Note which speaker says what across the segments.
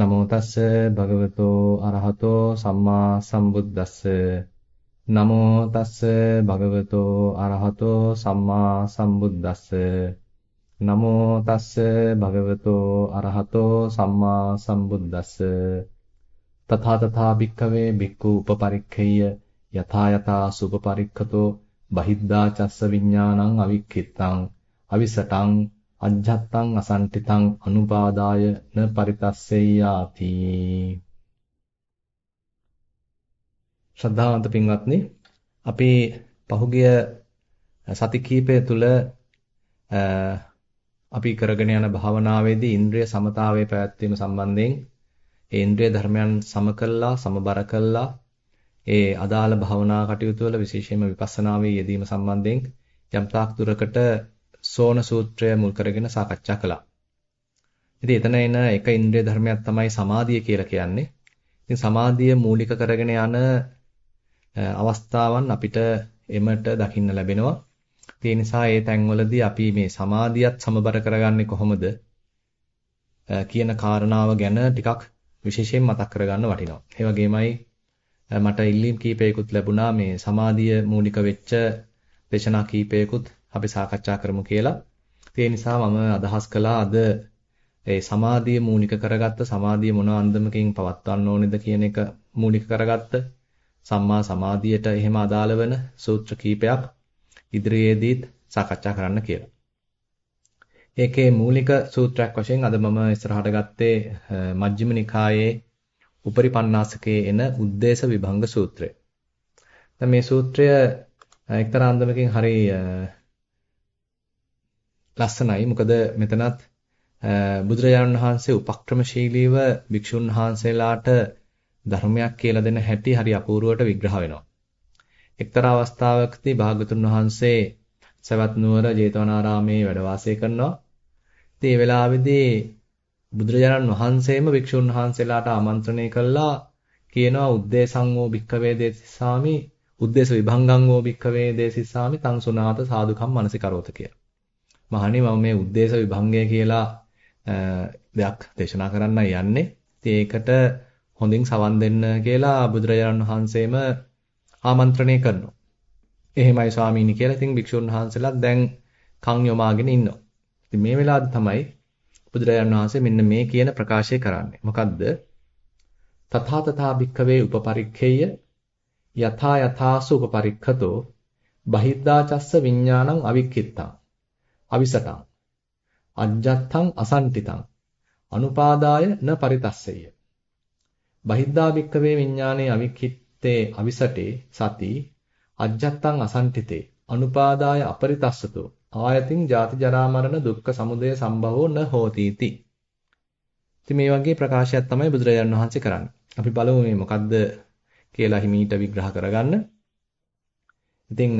Speaker 1: නමෝ තස්ස භගවතෝ අරහතෝ සම්මා සම්බුද්දස්ස. නමෝ තස්ස භගවතෝ අරහතෝ සම්මා සම්බුද්දස්ස. නමෝ තස්ස භගවතෝ අරහතෝ සම්මා සම්බුද්දස්ස. තථා තථා භික්ඛවේ භික්ඛු උපපරික්ඛේය. යථා යථා සුපපරික්ඛතෝ බහිද්ධා චස්ස විඥානං අවික්ඛිත්තං. අවිසටං අජ්ජත්තං අසන්තිතං අනුපාදාය න පරිතස්සෙය්‍යාති. ශ්‍රද්ධාවන්ත පින්වත්නි අපි පහුගිය සති කීපය තුල අපි කරගෙන යන භාවනාවේදී ඉන්ද්‍රිය සමතාවයේ පැවැත්වීම සම්බන්ධයෙන් ඒ ඉන්ද්‍රිය ධර්මයන් සම කළා සමබර කළා. ඒ අදාළ භාවනා කටයුතු වල විශේෂයෙන්ම විපස්සනාවේ යෙදීම සම්බන්ධයෙන් යම් තාක් දුරකට සෝන සූත්‍රය මුල් කරගෙන සාකච්ඡා කළා. ඉතින් එතන එන එක ඉන්ද්‍රිය ධර්මයක් තමයි සමාධිය කියලා කියන්නේ. ඉතින් සමාධිය මූලික කරගෙන යන අවස්ථාවන් අපිට එමට දකින්න ලැබෙනවා. ඒ නිසා ඒ තැන්වලදී අපි මේ සමාධියත් සමබර කරගන්නේ කොහොමද කියන කාරණාව ගැන ටිකක් විශේෂයෙන් මතක් කරගන්න වටිනවා. ඒ වගේමයි මට ඉල්ලීම් කීපයකුත් ලැබුණා මේ සමාධිය මූලික වෙච්ච දේශනා කීපයකුත් අපි සාකච්ඡා කරමු කියලා. ඒ නිසා මම අදහස් කළා අද ඒ සමාධිය මූලික කරගත්ත සමාධිය මොන අන්දමකින් පවත්වන්න ඕනේද කියන එක මූලික කරගත්ත සම්මා සමාධියට එහෙම අදාළ වෙන සූත්‍ර කීපයක් ඉදිරියේදීත් සාකච්ඡා කරන්න කියලා. ඒකේ මූලික සූත්‍රයක් වශයෙන් අද මම ඉස්සරහට ගත්තේ මජ්ක්‍ධිම නිකායේ උපරිපන්නාසකයේ එන උද්දේශ විභංග සූත්‍රය. දැන් මේ සූත්‍රය එක්තරා අන්දමකින් හරි ලස්සනයි. මොකද මෙතනත් බුදුරජාණන් වහන්සේ උපක්‍රමශීලීව භික්ෂුන් වහන්සේලාට ධර්මයක් කියලා දෙන හැටි හරි අපූර්වට විග්‍රහ වෙනවා. එක්තරා අවස්ථාවකදී භාගතුන් වහන්සේ සවැත් නුවර ජේතවනාරාමේ වැඩ වාසය කරනවා. ඉතින් ඒ වෙලාවේදී බුදුරජාණන් වහන්සේම භික්ෂුන් වහන්සේලාට ආමන්ත්‍රණය කළා කියනවා උද්දේශං වූ භික්ඛවේ දේසිසාමි උද්දේශ විභංගං වූ භික්ඛවේ දේසිසාමි තං සුනාත සාදුකම් මනසිකරෝත කියලා. මහණනි මම මේ උද්දේශ විභංගය කියලා දෙයක් දේශනා කරන්නයි යන්නේ. ඉතින් ඒකට හොඳින් සවන් දෙන්න කියලා බුදුරජාණන් වහන්සේම ආමන්ත්‍රණය කරනවා. එහෙමයි ස්වාමීනි කියලා ඉතින් භික්ෂුන් වහන්සේලා දැන් කන් යොමාගෙන ඉන්නවා. ඉතින් මේ වෙලාවේ තමයි බුදුරජාණන් වහන්සේ මෙන්න මේ කියන ප්‍රකාශය කරන්නේ. මොකද්ද? තථා තථා භික්ඛවේ උපපරික්ඛේය යථා යථාසු උපපරික්ඛතෝ බහිද්ධා චස්ස විඥානං අවික්ඛිත්තං අවිසටං අජ්ජත්තං අසන්තිතං. අනුපාදාය න පරිතස්සෙය. බහිද්ධා භික්කවේ විඥානේ අවික්ඛිත්තේ අවිසටේ සති අජ්ජත්තං අසන්තිතේ. අනුපාදාය අපරිතස්සතෝ. ආයතින් ජාති ජරා මරණ දුක්ඛ සමුදය සම්භවෝ න හෝතිති. ඉතින් මේ වගේ ප්‍රකාශයක් තමයි බුදුරජාණන් වහන්සේ කරන්නේ. අපි බලමු මේ මොකද්ද කියලා හිමීට විග්‍රහ කරගන්න. ඉතින්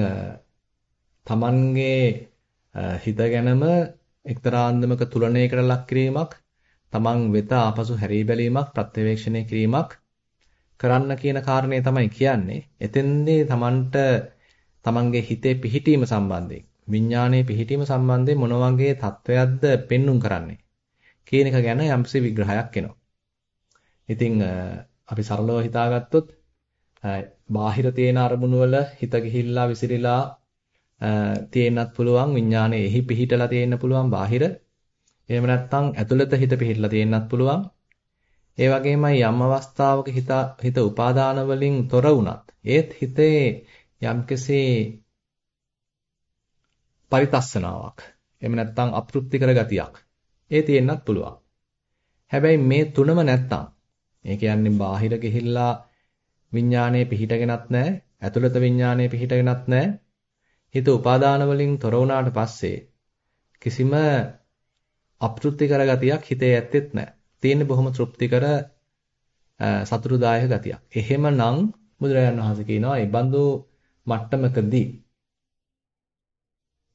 Speaker 1: තමන්ගේ හිත ගැනම එක්තරා අන්දමක තුලණයකට ලක් කිරීමක් තමන් වෙත ආපසු හැරී බැලීමක් ප්‍රත්‍යවේක්ෂණය කිරීමක් කරන්න කියන කාරණේ තමයි කියන්නේ. එතෙන්දී තමන්ට තමන්ගේ හිතේ පිහිටීම සම්බන්ධයෙන් විඥානයේ පිහිටීම සම්බන්ධයෙන් මොන වගේ தත්වයක්ද පෙන්눔 කරන්නේ කියන එක ගැන යම්සි විග්‍රහයක් එනවා. ඉතින් අපි සරලව හිතාගත්තොත් බාහිර තියෙන අරමුණු වල හිත ගිහිල්ලා විසිරීලා තියෙන්නත් පුළුවන් විඥානයේ එහි පිහිටලා තියෙන්න පුළුවන් බාහිර. එහෙම නැත්නම් ඇතුළත හිත පිහිටලා තියෙන්නත් පුළුවන්. ඒ වගේමයි යම් අවස්ථාවක හිත හිත උපාදාන වලින් තොර වුණත් ඒත් හිතේ යම්කිසි පරිතස්සනාවක් එහෙම නැත්නම් අපෘප්තිකර ගතියක් ඒ තියෙන්නත් පුළුවන්. හැබැයි මේ තුනම නැත්තම් ඒ කියන්නේ බාහිර ගිහිල්ලා විඥානයේ පිහිටගෙනත් නැහැ ඇතුළත විඥානයේ පිහිටගෙනත් නැහැ හිත උපාදාන වලින් තොර වුණාට පස්සේ කිසිම අප්‍තෘප්තිකර ගතියක් හිතේ ඇත්තෙත් නැහැ. තියෙන්නේ බොහොම තෘප්තිකර සතුටුදායක ගතියක්. එහෙමනම් බුදුරජාණන් වහන්සේ කියනවා මේ බඳු මට්ටමකදී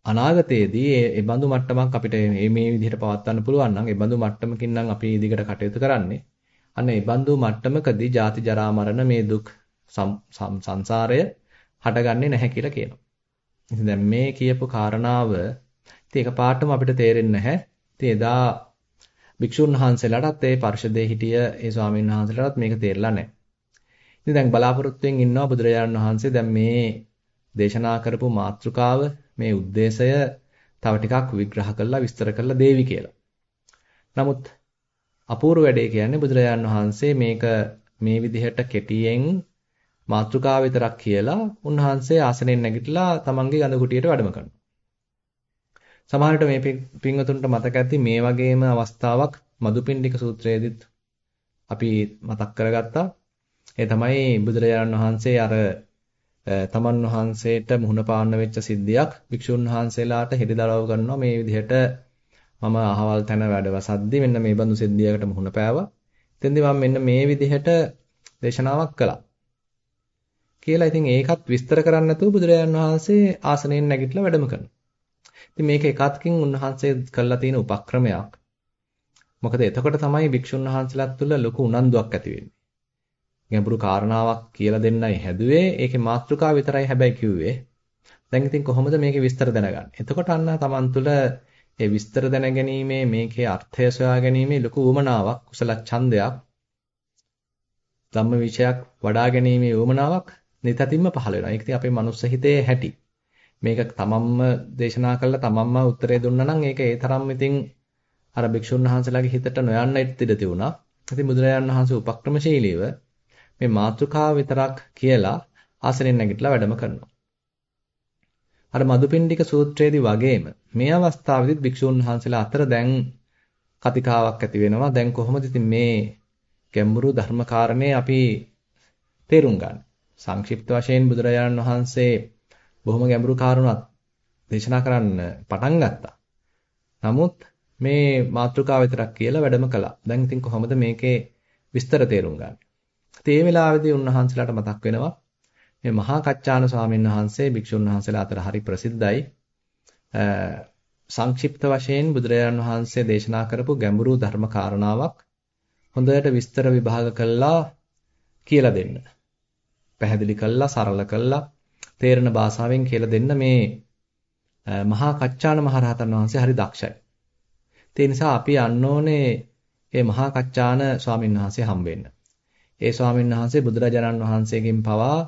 Speaker 1: අනාගතයේදී ඒ බඳු මට්ටමක් අපිට මේ මේ විදිහට පවත්වන්න පුළුවන් නම් ඒ බඳු මට්ටමකින් නම් අපි ඉදිකට කටයුතු කරන්නේ. අන්න ඒ බඳු මට්ටමකදී ජාති ජරා මරණ මේ දුක් සංසාරය හටගන්නේ නැහැ කියලා කියනවා. ඉතින් දැන් මේ කියපු කාරණාව ඉතින් එකපාරටම අපිට තේරෙන්නේ නැහැ. ඉතින් එදා භික්ෂුන් වහන්සේලාටත් ඒ පරිශදේ හිටිය ඒ ස්වාමීන් වහන්සේලාටත් මේක තේරලා නැහැ. ඉතින් දැන් බලාපොරොත්තුෙන් ඉන්නවා බුදුරජාණන් වහන්සේ දැන් මේ දේශනා කරපු මාතෘකාව මේ ಉದ್ದೇಶය තව ටිකක් විග්‍රහ කරලා විස්තර කරලා දේවි කියලා. නමුත් අපූර්ව වැඩේ කියන්නේ බුදුරජාණන් වහන්සේ මේක මේ විදිහට කෙටියෙන් මාතෘකාව විතරක් කියලා උන්වහන්සේ ආසනෙන් නැගිටලා තමන්ගේ ගඳ කුටියට වැඩම කරනවා. සමහරවිට මේ පින්වතුන්ට මතක ඇති මේ වගේම අවස්ථාවක් මදුපිණ්ඩික සූත්‍රයේදීත් අපි මතක් කරගත්තා. ඒ තමයි බුදුරජාණන් වහන්සේ අර තමන් වහන්සේට මුහුණ පාන්න වෙච්ච සිද්ධියක් භික්ෂුන් වහන්සේලාට හෙළිදරව් කරනවා මේ විදිහට මම අහවල් තැන වැඩවසද්දි මෙන්න මේ බඳු සිද්ධියකට මුහුණ පෑවා. එතෙන්දී මම මෙන්න මේ විදිහට දේශනාවක් කළා. කියලා ඉතින් ඒකත් විස්තර කරන්න නැතුව බුදුරජාණන් වහන්සේ ආසනයෙන් නැගිටලා වැඩම කරනවා. ඉතින් මේක එකත්කින් උන්වහන්සේ කළා තියෙන උපක්‍රමයක්. මොකද එතකොට තමයි භික්ෂුන් වහන්සේලාත් තුළ ලොකු උනන්දුවක් ඇති වෙන්නේ. ගැඹුරු කාරණාවක් කියලා දෙන්නයි හැදුවේ. ඒකේ මාතෘකාව විතරයි හැබැයි කිව්වේ. දැන් ඉතින් කොහොමද මේකේ විස්තර දැනගන්නේ? එතකොට අන්න තමන් තුළ ඒ විස්තර දැනගැනීමේ මේකේ අර්ථය සොයා ගැනීමේ ලොකු උවමනාවක්, කුසල ඡන්දයක්, ධම්ම විචයක් වඩා ගැනීමේ උවමනාවක් නිතතින්ම පහළ වෙනවා. ඒක ඉතින් අපේ මනුස්ස හිතේ හැටි. මේක තමන්ම දේශනා කළා තමන්ම උත්තරේ දුන්නා නම් ඒක ඒ තරම් ඉතින් අර භික්ෂුන් වහන්සේලාගේ හිතට නොයන්න ඉඩ තිබුණා. ඉතින් බුදුරජාණන් වහන්සේ උපක්‍රමශීලීව මේ මාතෘකාව විතරක් කියලා ආසනෙන් නැගිටලා වැඩම කරනවා. අර මදුපිණ්ඩික සූත්‍රයේදී වගේම මේ අවස්ථාවේදීත් භික්ෂුන් වහන්සේලා අතර දැන් කතිකාවක් ඇති වෙනවා. දැන් කොහොමද ඉතින් මේ ගැඹුරු ධර්මකාරණේ අපි තේරුම් ගන්න. සංක්ෂිප්ත වශයෙන් බුදුරජාණන් වහන්සේ බොහොම ගැඹුරු කාරණාවක් දේශනා කරන්න පටන් ගත්තා. නමුත් මේ මාතෘකාව විතරක් කියලා වැඩම කළා. දැන් ඉතින් කොහොමද මේකේ විස්තර තේරුම් ගන්න? ඒ වෙලාවේදී උන්වහන්සේලාට මතක් වෙනවා මේ මහා කච්චාන ස්වාමීන් වහන්සේ භික්ෂුන් වහන්සේලා අතර හරි ප්‍රසිද්ධයි. සංක්ෂිප්ත වශයෙන් බුදුරජාණන් වහන්සේ දේශනා කරපු ගැඹුරු ධර්ම කාරණාවක් හොඳට විස්තර විභාග කළා කියලා දෙන්න. පැහැදිලි කළා, සරල කළා, තේරෙන භාෂාවෙන් කියලා දෙන්න මේ මහා කච්චාන මහරහතන් වහන්සේ හරි දක්ෂයි. ඒ නිසා අපි යන්න ඕනේ මේ මහා කච්චාන ස්වාමීන් වහන්සේ හම්බෙන්න. ඒ ස්වාමීන් වහන්සේ බුදුරජාණන් වහන්සේගෙන් පවා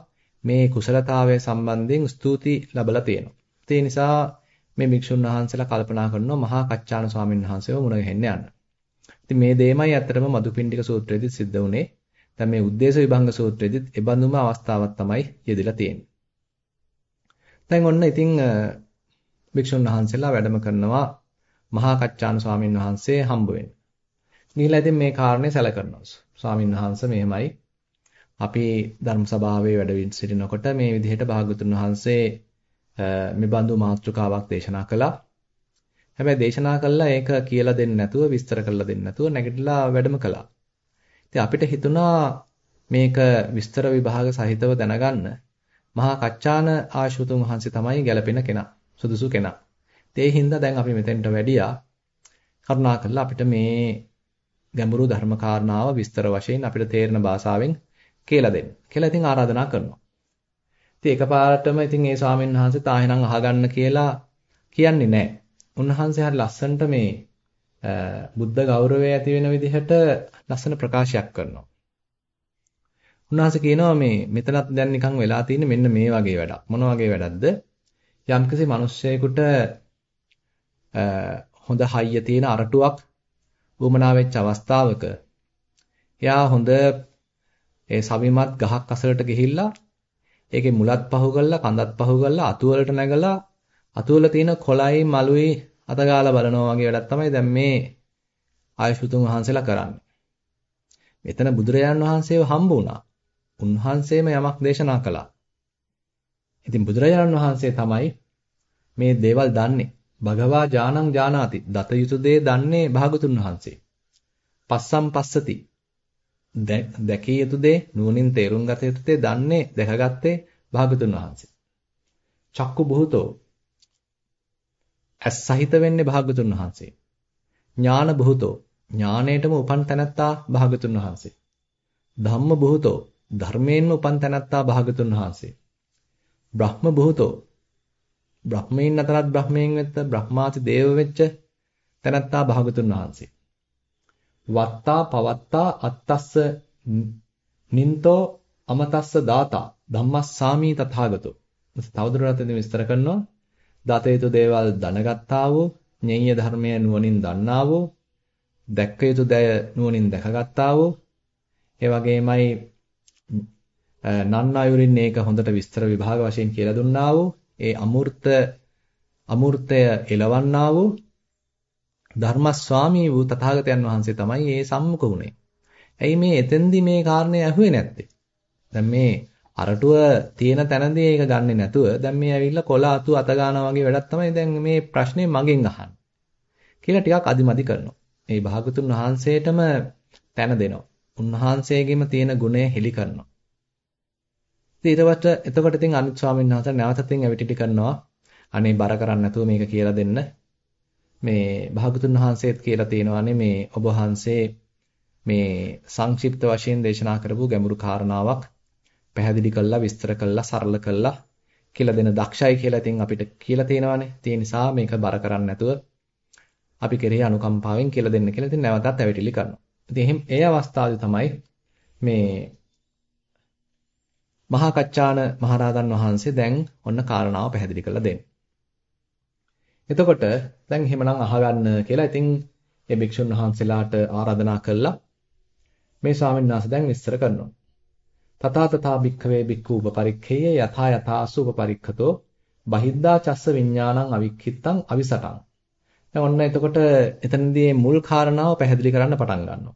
Speaker 1: මේ කුසලතාවය සම්බන්ධයෙන් ස්තුති ලැබලා තියෙනවා. ඒ නිසා මේ භික්ෂුන් වහන්සේලා කල්පනා කරනවා මහා කච්චාන ස්වාමීන් වහන්සේව මුණ ගැහෙන්න යන්න. ඉතින් මේ දෙයමයි ඇත්තටම මදුපිණ්ඩික සූත්‍රයේදී සිද්ධ වුනේ. දැන් මේ උද්දේශ විභංග සූත්‍රයේදීත් ඒ බඳුම අවස්ථාවක් තමයි යෙදিলা තියෙන්නේ. දැන් ඔන්න ඉතින් භික්ෂුන් වහන්සේලා වැඩම කරනවා මහා කච්චාන ස්වාමීන් වහන්සේ හම්බ වෙන්න. ගිහිලා ඉතින් මේ කාරණේ සැලකනවා. ස්වාමීන් වහන්සේ මෙහෙමයි අපි ධර්ම සභාවේ වැඩ සිටිනකොට මේ විදිහට භාගතුන් වහන්සේ මේ බඳු මාතෘකාවක් දේශනා කළා. හැබැයි දේශනා කළා ඒක කියලා දෙන්නේ නැතුව විස්තර කරලා දෙන්නේ නැතුව නැගිටලා වැඩම කළා. ඉතින් අපිට හිතුණා මේක විස්තර විභාග සහිතව දැනගන්න මහා කච්චාන ආශුතුන් වහන්සේ තමයි ගැළපෙන කෙනා සුදුසු කෙනා. ඒ හින්දා දැන් අපි මෙතෙන්ට වැඩියා කරුණාකරලා අපිට මේ ගැඹුරු ධර්ම කාරණාව විස්තර වශයෙන් අපිට තේරෙන භාෂාවෙන් කියලා දෙන්න. කියලා ඉතින් ආරාධනා කරනවා. ඉතින් එකපාරටම ඉතින් ඒ ස්වාමීන් වහන්සේ තාහෙනම් අහගන්න කියලා කියන්නේ නැහැ. උන්වහන්සේ හරි ලස්සනට මේ බුද්ධ ගෞරවය ඇති වෙන විදිහට ලස්සන ප්‍රකාශයක් කරනවා. උන්වහන්සේ කියනවා මේ මෙතනත් දැන් නිකන් වෙලා තියෙන්නේ මෙන්න මේ වගේ වැඩක්. මොන වගේ වැඩක්ද? යම්කිසි මිනිස්සෙකුට හොඳ හයිය තියෙන අරටුවක් වුමනා වෙච්ච අවස්ථාවක එයා හොඳ ඒ සවිමත් ගහක් අසලට ගිහිල්ලා ඒකේ මුලත් පහු කරලා කඳත් පහු කරලා අතු වලට නැගලා අතු වල තියෙන කොළයි මලුයි අතගාලා බලනවා වගේ වැඩක් තමයි දැන් මේ ආයුෂ්තුන් වහන්සේලා කරන්නේ. මෙතන බුදුරජාණන් වහන්සේව හම්බ වුණා. උන්වහන්සේම යමක් දේශනා කළා. ඉතින් බුදුරජාණන් වහන්සේ තමයි මේ දේවල් දන්නේ. භගවා ඥානං ඥානාති. දත යුතු දේ දන්නේ භාගතුන් වහන්සේ. පස්සම් පස්සති. දැකිය යුතු දේ නුවණින් තේරුම් ගත යුතු දේ දන්නේ දැකගත්තේ භාගතුන් වහන්සේ. චක්කු බුහතෝ ඇස් සහිත වෙන්නේ භාගතුන් වහන්සේ. ඥාන බුහතෝ ඥාණයටම උපන් තැනැත්තා භාගතුන් වහන්සේ. ධම්ම බුහතෝ ධර්මයෙන්ම උපන් තැනැත්තා භාගතුන් වහන්සේ. බ්‍රහ්ම බුහතෝ බ්‍රහ්මයන් අතරත් බ්‍රහ්මයෙන් වෙත්ත බ්‍රහ්මාති දේව වෙච්ච තැනැත්තා භාගතුන් වහන්සේ. වත්තා පවත්තා අත්තස්ස නින්තෝ අමතස්ස දාතා ධම්මස්සාමී තථාගතෝ. තවදුරටත් විස්තර කරනවා. දතේතු දේවල් දැනගත්තා වූ, ඤෙය්‍ය ධර්මය නුවණින් දන්නා වූ, දැක්ක යුතු දය නුවණින් දැකගත්තා වූ, ඒ වගේමයි නන්නයුරින් මේක හොඳට විස්තර විභාග වශයෙන් කියලා දුන්නා වූ ඒ අමූර්ත අමූර්තය එලවන්නා වූ ධර්මස්වාමී වූ තථාගතයන් වහන්සේ තමයි මේ සම්මුඛ වුනේ. ඇයි මේ එතෙන්දි මේ කාරණේ ඇහුවේ නැත්තේ? දැන් මේ අරටුව තියෙන තැනදී ඒක ගන්නෙ නැතුව දැන් මේ ඇවිල්ලා කොළ අතු අත ගන්නවා වගේ වැඩක් තමයි දැන් මේ ප්‍රශ්නේ මගෙන් අහන්නේ. කියලා ටිකක් අදිමදි කරනවා. මේ භාගතුන් වහන්සේටම තැන දෙනවා. උන්වහන්සේගෙම තියෙන ගුණය හෙලි කරනවා. ඊටවට එතකොට ඉතින් අනිත් ස්වාමීන් වහන්සේ නැවතත් ඇවිටිටි කරනවා. අනේ බර කරන්නේ නැතුව මේක කියලා දෙන්න. මේ භාගතුන් වහන්සේත් කියලා තියෙනවානේ මේ ඔබ වහන්සේ මේ සංක්ෂිප්ත වශයෙන් දේශනා කරපු ගැඹුරු කාරණාවක් පැහැදිලි කළා විස්තර කළා සරල කළා කියලා දෙන දක්ෂයි කියලා ඉතින් අපිට කියලා තියෙනවානේ. ඒ නිසා මේක බර කරන්නේ නැතුව අපි කෙරෙහි අනුකම්පාවෙන් කියලා දෙන්න කියලා ඉතින් නැවතත් ඇවිටිලි කරනවා. ඉතින් එහෙම ඒ අවස්ථාවේ තමයි මේ මහා කච්චාන මහරහතන් වහන්සේ දැන් ඔන්න කාරණාව පැහැදිලි කරලා දෙන්නේ. එතකොට දැන් එහෙමනම් අහගන්න කියලා ඉතින් ඒ භික්ෂුන් වහන්සේලාට ආරාධනා කළා. මේ ස්වාමීන් වහන්සේ දැන් විස්තර කරනවා. තථා තථා භික්ඛවේ භික්ඛු උපපරික්ඛේය යථා යථා අසුපපරික්ඛතෝ බහිද්දා චස්ස විඥානං අවික්ඛිත්තං අවිසටං දැන් ඔන්න එතකොට එතනදී මුල් කාරණාව පැහැදිලි කරන්න පටන් ගන්නවා.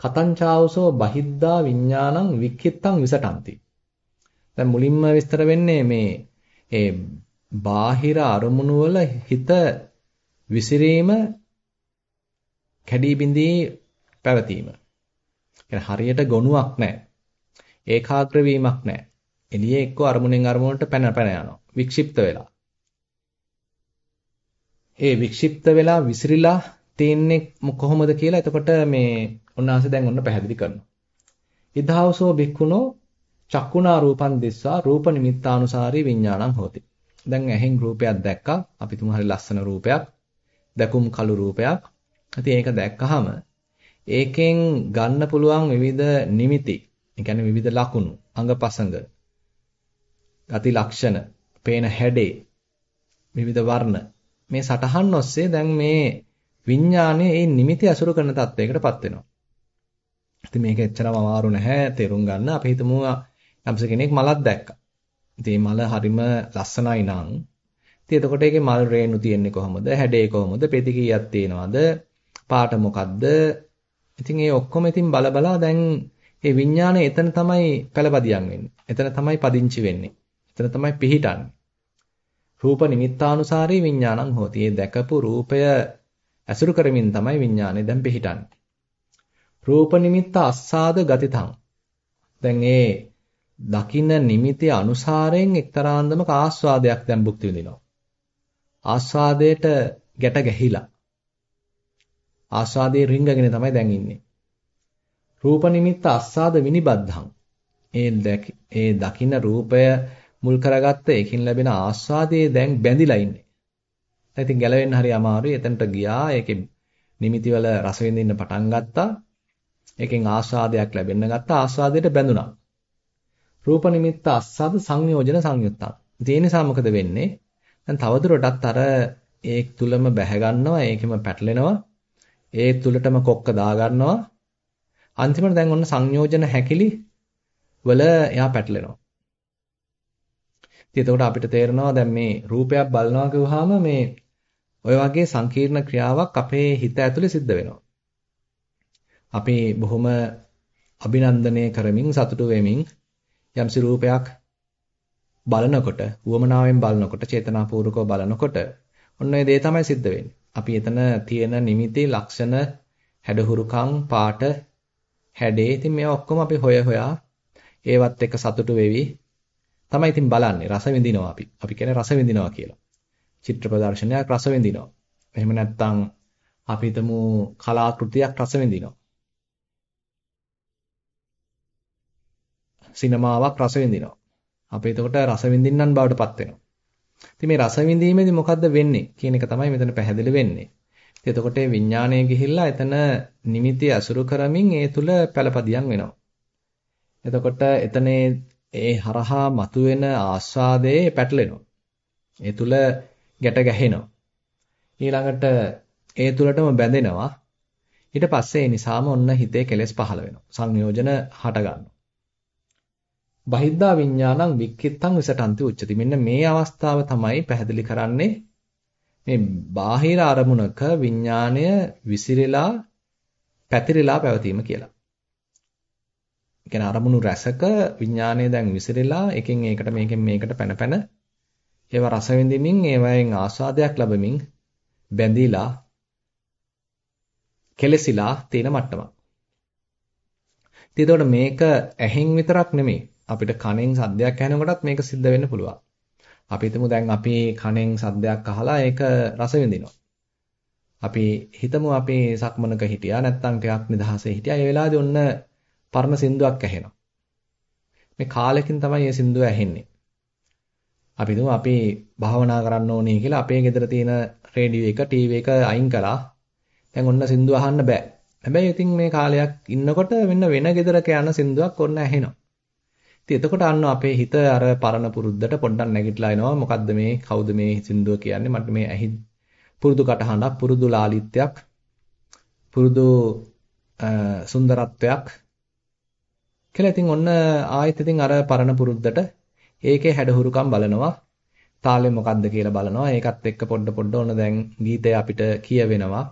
Speaker 1: කතංචාවසෝ බහිද්දා විඥානං වික්ඛිත්තං විසටಂತಿ. දැන් මුලින්ම විස්තර වෙන්නේ මේ ඒ බාහිර අරමුණු වල හිත විසිරීම කැඩී බිඳී පැවතීම. කියන්නේ හරියට ගොනුවක් නැහැ. ඒකාග්‍ර වීමක් නැහැ. එළියේ එක්ක අරමුණෙන් අරමුණට පැන පැන යනවා. වික්ෂිප්ත වෙලා. ඒ වික්ෂිප්ත වෙලා විසිරිලා තින්නේ කොහොමද කියලා එතකොට මේ උන්වහන්සේ දැන් ඔන්න පැහැදිලි කරනවා. ඉදහවසෝ බික්කුණෝ චක්කුණා රූපං දිස්වා රූප නිමිත්තානුසාරී විඥානං හෝති. දැන් ඇහෙන් රූපයක් දැක්කා. අපි තුමු හරි ලස්සන රූපයක්. දකුම් කළු රූපයක්. ඉතින් ඒක දැක්කහම ඒකෙන් ගන්න පුළුවන් විවිධ නිමිති, ඒ කියන්නේ විවිධ ලකුණු, අංගපසංග, ගති ලක්ෂණ, පේන හැඩේ, විවිධ වර්ණ මේ සටහන් ඔස්සේ දැන් මේ විඥානයේ ඒ නිමිති අසුරු කරන තත්වයකටපත් වෙනවා. ඉතින් මේක එච්චරම අමාරු නැහැ තේරුම් ගන්න. අපි හිතමු යම්ස කෙනෙක් මලක් දැක්කා. ඉතින් මල හරිම ලස්සනයි නං. ඉතින් එතකොට ඒකේ මල් රේණු තියෙන්නේ කොහොමද? හැඩේ කොහොමද? පෙති කීයක් තියෙනවද? පාට මොකද්ද? ඉතින් ඒ ඔක්කොම ඉතින් බල බලා දැන් ඒ විඥානය එතන තමයි පළපදියම් වෙන්නේ. එතන තමයි පදිංචි වෙන්නේ. එතන තමයි පිහිටන්නේ. රූප නිමිත්තානුසාරී විඥානං හෝති. ඒ දැකපු රූපය ඇසුරු කරමින් තමයි විඥානය දැන් පිහිටන්නේ. රූප නිමිත්ත අස්සාද ගතිතං. දැන් ඒ දකින්න නිමිති අනුසාරයෙන් එක්තරා අන්දමක ආස්වාදයක් දැන් භුක්ති විඳිනවා. ආස්වාදයට ගැට ගැහිලා. ආස්වාදයේ රිංගගෙන තමයි දැන් ඉන්නේ. රූප නිමිත්ත අස්සාද විනිබද්ධං. ඒ ඒ දකින්න රූපය මුල් කරගත්ත ඒකින් ලැබෙන ආස්වාදයේ දැන් බැඳිලා ඉන්නේ. දැන් ඉතින් ගැලවෙන්න හරි අමාරුයි. එතනට ගියා. ඒකේ නිමිති වල රස විඳින්න පටන් ගත්තා. ඒකෙන් ආස්වාදයක් ලැබෙන්න ගත්තා. ආස්වාදයට බැඳුනා. රූප නිමිත්ත අස්සද සංයෝජන සංයුත්තං. ඒ නිසා මොකද වෙන්නේ? දැන් තවදුරටත් අර ඒ තුලම බැහැ ගන්නවා. ඒකෙම පැටලෙනවා. ඒ තුලටම කොක්ක දා ගන්නවා. අන්තිමට දැන් ඔන්න සංයෝජන හැකිලි වල එයා පැටලෙනවා. ඉතින් එතකොට අපිට තේරෙනවා දැන් මේ රූපයක් බලනවා කියවහම මේ ඔය වගේ සංකීර්ණ ක්‍රියාවක් අපේ හිත ඇතුලේ සිද්ධ වෙනවා. අපි බොහොම අභිනන්දනය කරමින් සතුටු වෙමින් යම්සි රූපයක් බලනකොට, උවමනාවෙන් බලනකොට, චේතනාපූර්වකව බලනකොට ඔන්න ඒ දේ තමයි සිද්ධ වෙන්නේ. අපි එතන තියෙන නිමිති, ලක්ෂණ, හැඩහුරුකම්, පාට, හැඩේ ඉතින් මේවා ඔක්කොම අපි හොය හොයා ඒවත් එක්ක සතුටු වෙවි තමයි ඉතින් බලන්නේ රස විඳිනවා අපි. අපි කියන්නේ රස විඳිනවා කියලා. චිත්‍ර ප්‍රදර්ශනයක් රස විඳිනවා. එහෙම නැත්නම් අපි හිතමු කලාකෘතියක් රස විඳිනවා. සිනමාවක් රස විඳිනවා. අපි එතකොට රස විඳින්නන් බවට පත් වෙනවා. ඉතින් මේ රස විඳීමේදී මොකද්ද වෙන්නේ කියන එක තමයි මෙතන පැහැදිලි වෙන්නේ. එතකොට මේ විඥාණය ගිහිල්ලා එතන නිමිති අසුරු කරමින් ඒ තුල පළපදියම් වෙනවා. එතකොට එතන ඒ හරහා මතුවෙන ආස්වාදයේ පැටලෙනවා. ඒ තුල ගැට ගැහෙනවා. ඊළඟට ඒ තුලටම බැඳෙනවා. ඊට පස්සේ ඒ නිසාම ඔන්න හිතේ කෙලෙස් පහළ වෙනවා. සංයෝජන හට ගන්නවා. බහිද්ධා විඥානං වික්කිත්තං විසටන්ති උච්චති. මෙන්න මේ අවස්ථාව තමයි පැහැදිලි කරන්නේ මේ බාහිර අරමුණක විඥාණය විසිරලා පැතිරලා පැවතීම කියලා. කියන්නේ අරමුණු රැසක විඥාණය දැන් විසිරලා එකෙන් ඒකට මේකෙන් මේකට පැන පැන ඒවා රස විඳින්මින් ඒවයෙන් ආස්වාදයක් ලැබමින් බැඳිලා කෙලසිලා තියෙන මට්ටමක්. ඉතින් මේක ඇහෙන් විතරක් නෙමෙයි අපිට කනෙන් සද්දයක් ඇහෙනකොටත් මේක සිද්ධ වෙන්න පුළුවන්. අපි හිතමු දැන් අපි කනෙන් සද්දයක් අහලා ඒක රස විඳිනවා. අපි හිතමු අපි සක්මනක හිටියා නැත්නම් ටිකක් නිදහසේ හිටියා. ඒ වෙලාවේදී ඔන්න පරණ සින්දුවක් ඇහෙනවා. මේ කාලෙකින් තමයි මේ සින්දුව ඇහෙන්නේ. අපි හිතමු අපි භාවනා කරන්න ඕනේ කියලා අපේ ගෙදර තියෙන රේඩියෝ එක ටීවී එක අයින් කළා. දැන් ඔන්න සින්දුව අහන්න බෑ. හැබැයි ඉතින් මේ කාලයක් ඉන්නකොට මෙන්න වෙන ගෙදරක යන සින්දුවක් ඔන්න ඇහෙනවා. ඉතින් එතකොට අන්න අපේ හිත අර පරණ පුරුද්දට පොඩ්ඩක් නැගිටලා එනවා. මොකද්ද මේ කවුද මේ සින්දුව කියන්නේ? මට මේ ඇහි පුරුදු කටහඬක්, පුරුදු ලාලිත්‍යයක්, පුරුදු සුන්දරත්වයක් කියලා ඉතින් ඔන්න ආයෙත් ඉතින් අර පරණ පුරුද්දට ඒකේ හැඩහුරුකම් බලනවා. තාලෙ මොකද්ද කියලා බලනවා. ඒකත් එක්ක පොඩ පොඩ ඔන්න දැන් ගීතය අපිට කියවෙනවා.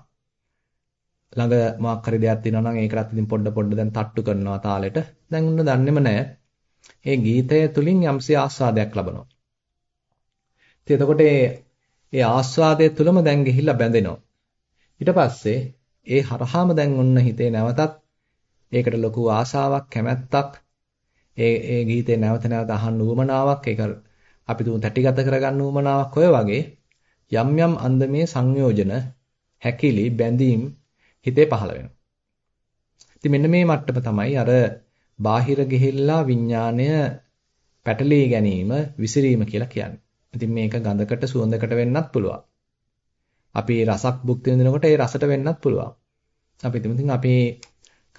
Speaker 1: ළඟ මොකක් හරි දෙයක් තියෙනවා නම් ඒකටත් ඉතින් පොඩ පොඩ දැන් තට්ටු කරනවා තාලෙට. දැන් උන්න දන්නේම නැහැ. ඒ ගීතය තුලින් යම්සි ආස්වාදයක් ලබනවා. ඉතින් එතකොට ඒ ආස්වාදය තුලම දැන් ගිහිල්ලා බැඳෙනවා. ඊට පස්සේ ඒ හරහාම දැන් ඔන්න හිතේ නැවතත් ඒකට ලොකු ආසාවක් කැමැත්තක් ඒ ඒ ගීතේ නැවත නැවත අහන්න උවමනාවක් ඒක අපි තුමු තැටිගත කරගන්න උවමනාවක් ඔය වගේ යම් යම් අන්දමේ සංයෝජන හැකිලි බැඳීම් හිතේ පහළ වෙනවා. ඉතින් මෙන්න මේ මට්ටම තමයි අර බාහිර ගිහිල්ලා විඥාණය පැටලී ගැනීම විසිරීම කියලා කියන්නේ. ඉතින් මේක ගඳකට සුවඳකට වෙන්නත් පුළුවන්. අපි රසක් භුක්ති විඳිනකොට ඒ රසට වෙන්නත් පුළුවන්. අපි ඉතින් අපි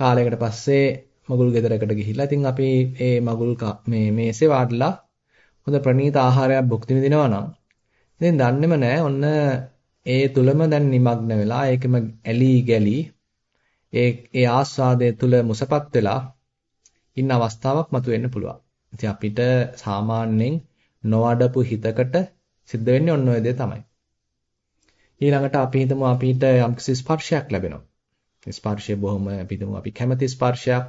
Speaker 1: කාලයකට පස්සේ මගුල් ගෙදරකට ගිහිල්ලා ඉතින් අපි මේ මගුල් මේ මේසේ වාඩිලා හොඳ ප්‍රණීත ආහාරයක් භුක්ති විඳිනවා නම් ඉතින් දන්නේම නැහැ ඔන්න ඒ තුලම දැන් নিমগ্ন වෙලා ඒකෙම ඇලී ගැලී ඒ ඒ ආස්වාදයේ තුල මුසපත් වෙලා ඉන්න අවස්ථාවක් මතුවෙන්න පුළුවන්. ඉතින් අපිට සාමාන්‍යයෙන් නොවඩපු හිතකට සිද්ධ වෙන්නේ ඔන්න ඔය දේ තමයි. ඊළඟට අපි හිතමු අපිට යම්කිසි ස්පර්ශයක් ලැබෙනවා. ස්පර්ශය බොහොම අපි හිතමු අපි කැමති ස්පර්ශයක්,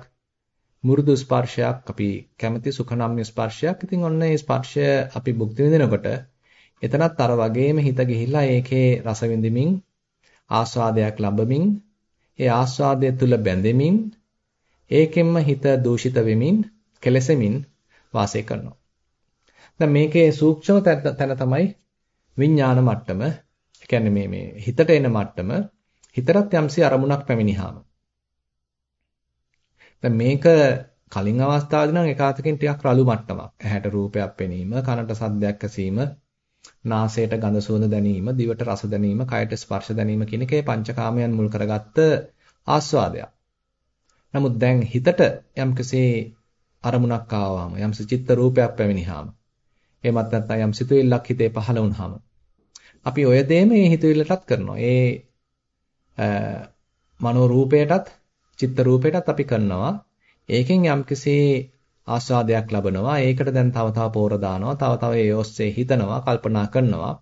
Speaker 1: මුරුදු ස්පර්ශයක්, අපි කැමති සුඛනම්ය ස්පර්ශයක්. ඉතින් ඔන්න ඒ ස්පර්ශය අපි භුක්ති විඳිනකොට එතනත් අර වගේම හිත ගිහිල්ලා ඒකේ රස විඳිමින් ආස්වාදයක් ලැබමින් ඒ ආස්වාදය තුල බැඳෙමින් ඒකෙන්ම හිත දූෂිත වෙමින් කෙලසෙමින් වාසය කරනවා. දැන් මේකේ සූක්ෂම තැන තමයි විඥාන මට්ටම. ඒ කියන්නේ මේ මේ හිතට එන මට්ටම හිතරත් යම්සි අරමුණක් පැමිණිහාම. දැන් මේක කලින් අවස්ථාවේදී නම් එකාතකින් ටිකක් රළු මට්ටමක්. ඇහැට රූපයක් පෙනීම, කනට සද්දයක් ඇසීම, නාසයට ගඳ සුවඳ දැනීම, දිවට රස දැනීම, කයට ස්පර්ශ දැනීම කියන එකේ පංචකාමයන් මුල් කරගත්ත ආස්වාදයක්. නමුත් දැන් හිතට යම්කිසි අරමුණක් ආවම යම්සි චිත්ත රූපයක් පැමිණිහාම එහෙමත් නැත්නම් යම් සිතුවිල්ලක් හිතේ පහළ වුණාම අපි ඔය දෙම මේ හිතුවිල්ලටත් කරනවා. ඒ මනෝ රූපයටත් චිත්ත රූපයටත් අපි කරනවා. ඒකෙන් යම්කිසි ආස්වාදයක් ලබනවා. ඒකට දැන් තව තව පෝර දානවා. තව තව ඒ ඔස්සේ හිතනවා, කල්පනා කරනවා,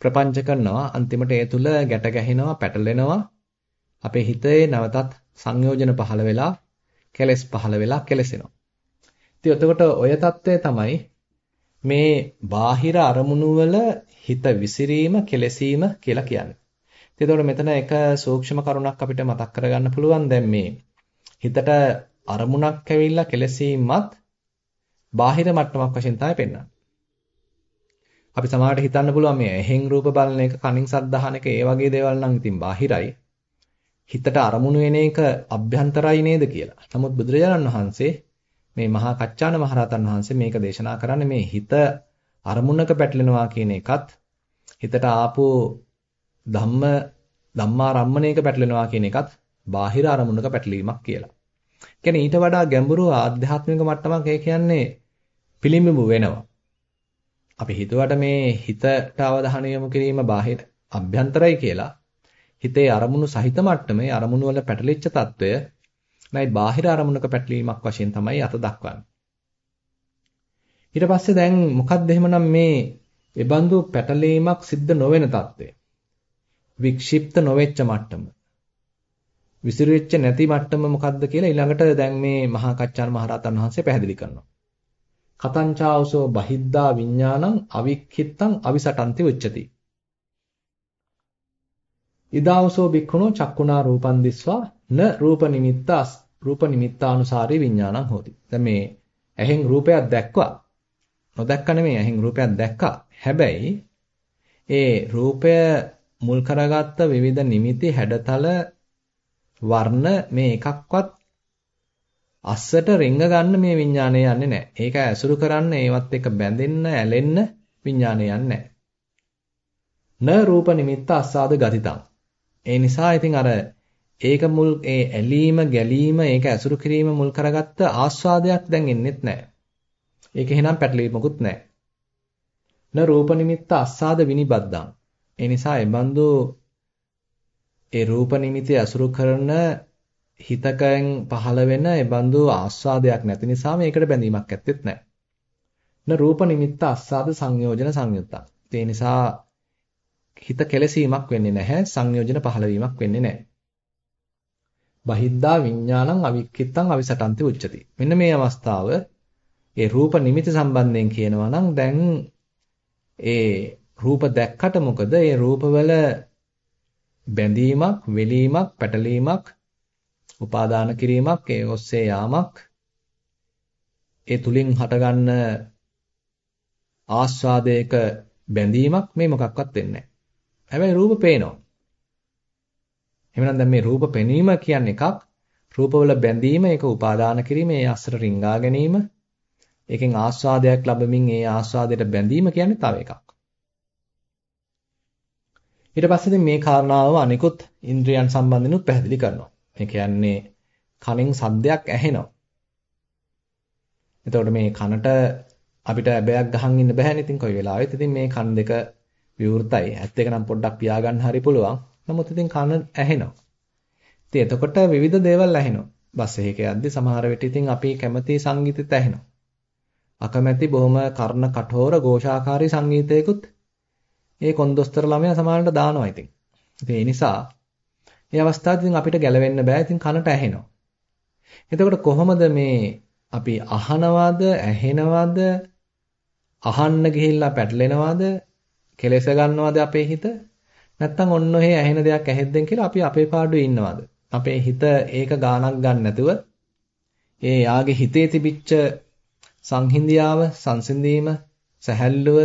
Speaker 1: ප්‍රපංච කරනවා. අන්තිමට ඒ තුල ගැට ගැහෙනවා, පැටලෙනවා. අපේ හිතේ නැවතත් සංයෝජන පහළ වෙලා කෙලස් පහළ වෙලා කෙලසෙනවා. ඉතින් එතකොට ඔය తත්වය තමයි මේ බාහිර අරමුණු වල හිත විසිරීම කෙලසීම කියලා කියන්නේ. ඉතින් එතකොට මෙතන එක සූක්ෂම කරුණක් අපිට මතක් කරගන්න පුළුවන් දැන් මේ හිතට අරමුණක් ඇවිල්ලා කෙලසීමත් බාහිර මට්ටමක් වශයෙන් තමයි පෙන්වන්නේ. අපි සමහරට හිතන්න පුළුවන් මේ එහෙන් රූප බලන එක කනින් සද්ද අහන එක ඒ වගේ දේවල් නම් ඉතින් බාහිරයි. හිතට අරමුණු වෙන එක අභ්‍යන්තරයි නේද කියලා. නමුත් බුදුරජාණන් වහන්සේ මේ මහා කච්චාන මහරහතන් වහන්සේ මේක දේශනා කරන්නේ මේ හිත අරමුණක පැටලෙනවා කියන එකත් හිතට ආපු ධම්ම ධම්මාරම්මණයක පැටලෙනවා කියන එකත් බාහිර අරමුණක පැටලීමක් කියලා. කියන්නේ ඊට වඩා ගැඹුරු ආධ්‍යාත්මික මට්ටමක් ඒ කියන්නේ පිළිඹු වෙනවා. අපි හිතුවට මේ හිතට අවධානය යොමු කිරීම බාහිර අභ්‍යන්තරයි කියලා. හිතේ අරමුණු සහිත මට්ටමේ අරමුණු වල පැටලිච්ච తত্ত্বය නැයි බාහිර අරමුණක පැටලීමක් වශයෙන් තමයි අත දක්වන්නේ. ඊට පස්සේ දැන් මොකක්ද එහෙමනම් මේ එබඳු පැටලීමක් සිද්ධ නොවන తত্ত্বය? වික්ෂිප්ත නොවෙච්ච මට්ටම. විසිරෙච්ච නැති මට්ටම මොකද්ද කියලා ඊළඟට දැන් මේ මහා කච්චාන් මහරහතන් වහන්සේ පැහැදිලි කරනවා. කතංචාවසෝ බහිද්දා විඥානං අවික්ඛිත්තං අවිසටන්ති උච්චති. ඉදාවසෝ බික්ඛුනෝ චක්කුණා රූපං දිස්වා න රූප නිමිත්තස් රූප නිමිත්තානුසාරී විඥානං හෝති. දැන් මේ ඇහෙන් රූපයක් දැක්වා. නොදැක්ක නෙමෙයි ඇහෙන් රූපයක් දැක්කා. හැබැයි ඒ රූපය මුල් කරගත්ත විවිධ නිමිති හැඩතල වර්ණ මේ එකක්වත් අස්සට රිංග ගන්න මේ විඥානය යන්නේ නැහැ. ඒක ඇසුරු කරන්න ඒවත් එක බැඳෙන්න ඇලෙන්න විඥානය යන්නේ නැහැ. න රූප නිමිත්ත අස්සාද ගතිතං. ඒ නිසා ඉතින් අර ඒක මුල් ඒ ඇලීම ගැලීම ඒක ඇසුරු කිරීම මුල් කරගත්ත ආස්වාදයක් දැන් එන්නෙත් නැහැ. ඒක එහෙනම් පැටලීමකුත් නැහැ. න රූප නිමිත්ත අස්සාද විනිබද්දං. ඒ නිසා එබඳු ඒ රූප නිමිති අසුරු කරන හිතකෙන් පහළ වෙන එබඳු ආස්වාදයක් නැති නිසා මේකට බැඳීමක් ඇත්තෙත් නැහැ. න රූප නිමිත්ත අස්සාද සංයෝජන සංයුත්තං. ඒ නිසා හිත කෙලසීමක් වෙන්නේ නැහැ සංයෝජන පහළවීමක් වෙන්නේ නැහැ. බහිද්දා විඥානං අවික්කිත්තං අවිසටන්ති උච්චති. මෙන්න මේ අවස්ථාව ඒ රූප නිමිති සම්බන්ධයෙන් කියනවා නම් දැන් ඒ රූප දැක්කට මොකද ඒ රූපවල බැඳීමක්, වෙලීමක්, පැටලීමක්, උපාදාන කිරීමක්, ඒ ඔස්සේ යාමක් ඒ තුලින් හටගන්න ආස්වාදයක බැඳීමක් මේ මොකක්වත් වෙන්නේ නැහැ. හැබැයි රූප පේනවා. එහෙනම් දැන් මේ රූප පෙනීම කියන්නේ එකක් රූපවල බැඳීම ඒක උපාදාන කිරීම ඒ අසර රිංගා ගැනීම ඒකෙන් ආස්වාදයක් ලැබමින් ඒ ආස්වාදයට බැඳීම කියන්නේ තව එකක්. ඊට පස්සේ ඉතින් මේ කාරණාව අනිකුත් ඉන්ද්‍රියන් සම්බන්ධිනුත් පැහැදිලි කරනවා. ඒ කියන්නේ කනෙන් සද්දයක් ඇහෙනවා. එතකොට මේ කනට අපිට ඇබයක් ගහන් ඉන්න බෑනේ ඉතින් කොයි වෙලාවෙත් ඉතින් මේ කන් දෙක විවෘතයි. ඇත්ත එක නම් පොඩ්ඩක් පියාගන්න හරි පුළුවන්. නමුත් ඉතින් කන ඇහෙනවා. ඉතින් එතකොට විවිධ දේවල් ඇහෙනවා. බස් එකක යද්දි සමහර විට ඉතින් අපි කැමති සංගීතෙත් ඇහෙනවා. අකමැති බොහොම කර්ණ කටහොර ഘോഷාකාරී සංගීතයකුත් ඒ කොන්දොස්තර ළමයා සමානට දානවා ඉතින්. ඉතින් ඒ නිසා මේ අවස්ථාවේදී අපිට ගැලවෙන්න බෑ. ඉතින් කනට ඇහෙනවා. එතකොට කොහොමද මේ අපි අහනවද ඇහෙනවද අහන්න ගිහිල්ලා පැටලෙනවද කෙලෙස ගන්නවද අපේ හිත? නැත්තම් ඔන්න ඔහේ ඇහෙන දෙයක් ඇහෙද්දෙන් කියලා අපි අපේ පාඩුවේ ඉන්නවද? අපේ හිත ඒක ගානක් ගන්න නැතුව ඒ යාගේ හිතේ තිබිච්ච සංහිඳියාව, සංසිඳීම, සැහැල්ලුව,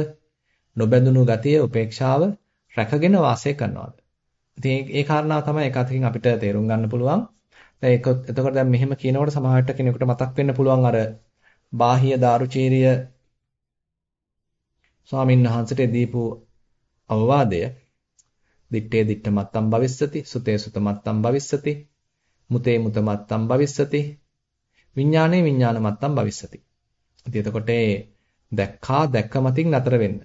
Speaker 1: නොබැඳුණු ගතිය, උපේක්ෂාව රැකගෙන වාසය කරනවාද? ඉතින් ඒ කාරණාව තමයි එක අතකින් අපිට තේරුම් ගන්න පුළුවන්. දැන් ඒක එතකොට දැන් මෙහෙම කියනකොට සමහරට කෙනෙකුට මතක් වෙන්න පුළුවන් අර බාහිය දාරුචීරිය ස්වාමීන් වහන්සේට දීපු අවවාදය දිත්තේ දිත්ත මත්තම් භවිස්සති සුතේ සුත මත්තම් භවිස්සති මුතේ මුත මත්තම් භවිස්සති විඥානේ විඥාන මත්තම් භවිස්සති ඉතින් එතකොට දැක්කා දැක්ක මතින් නතර වෙන්න.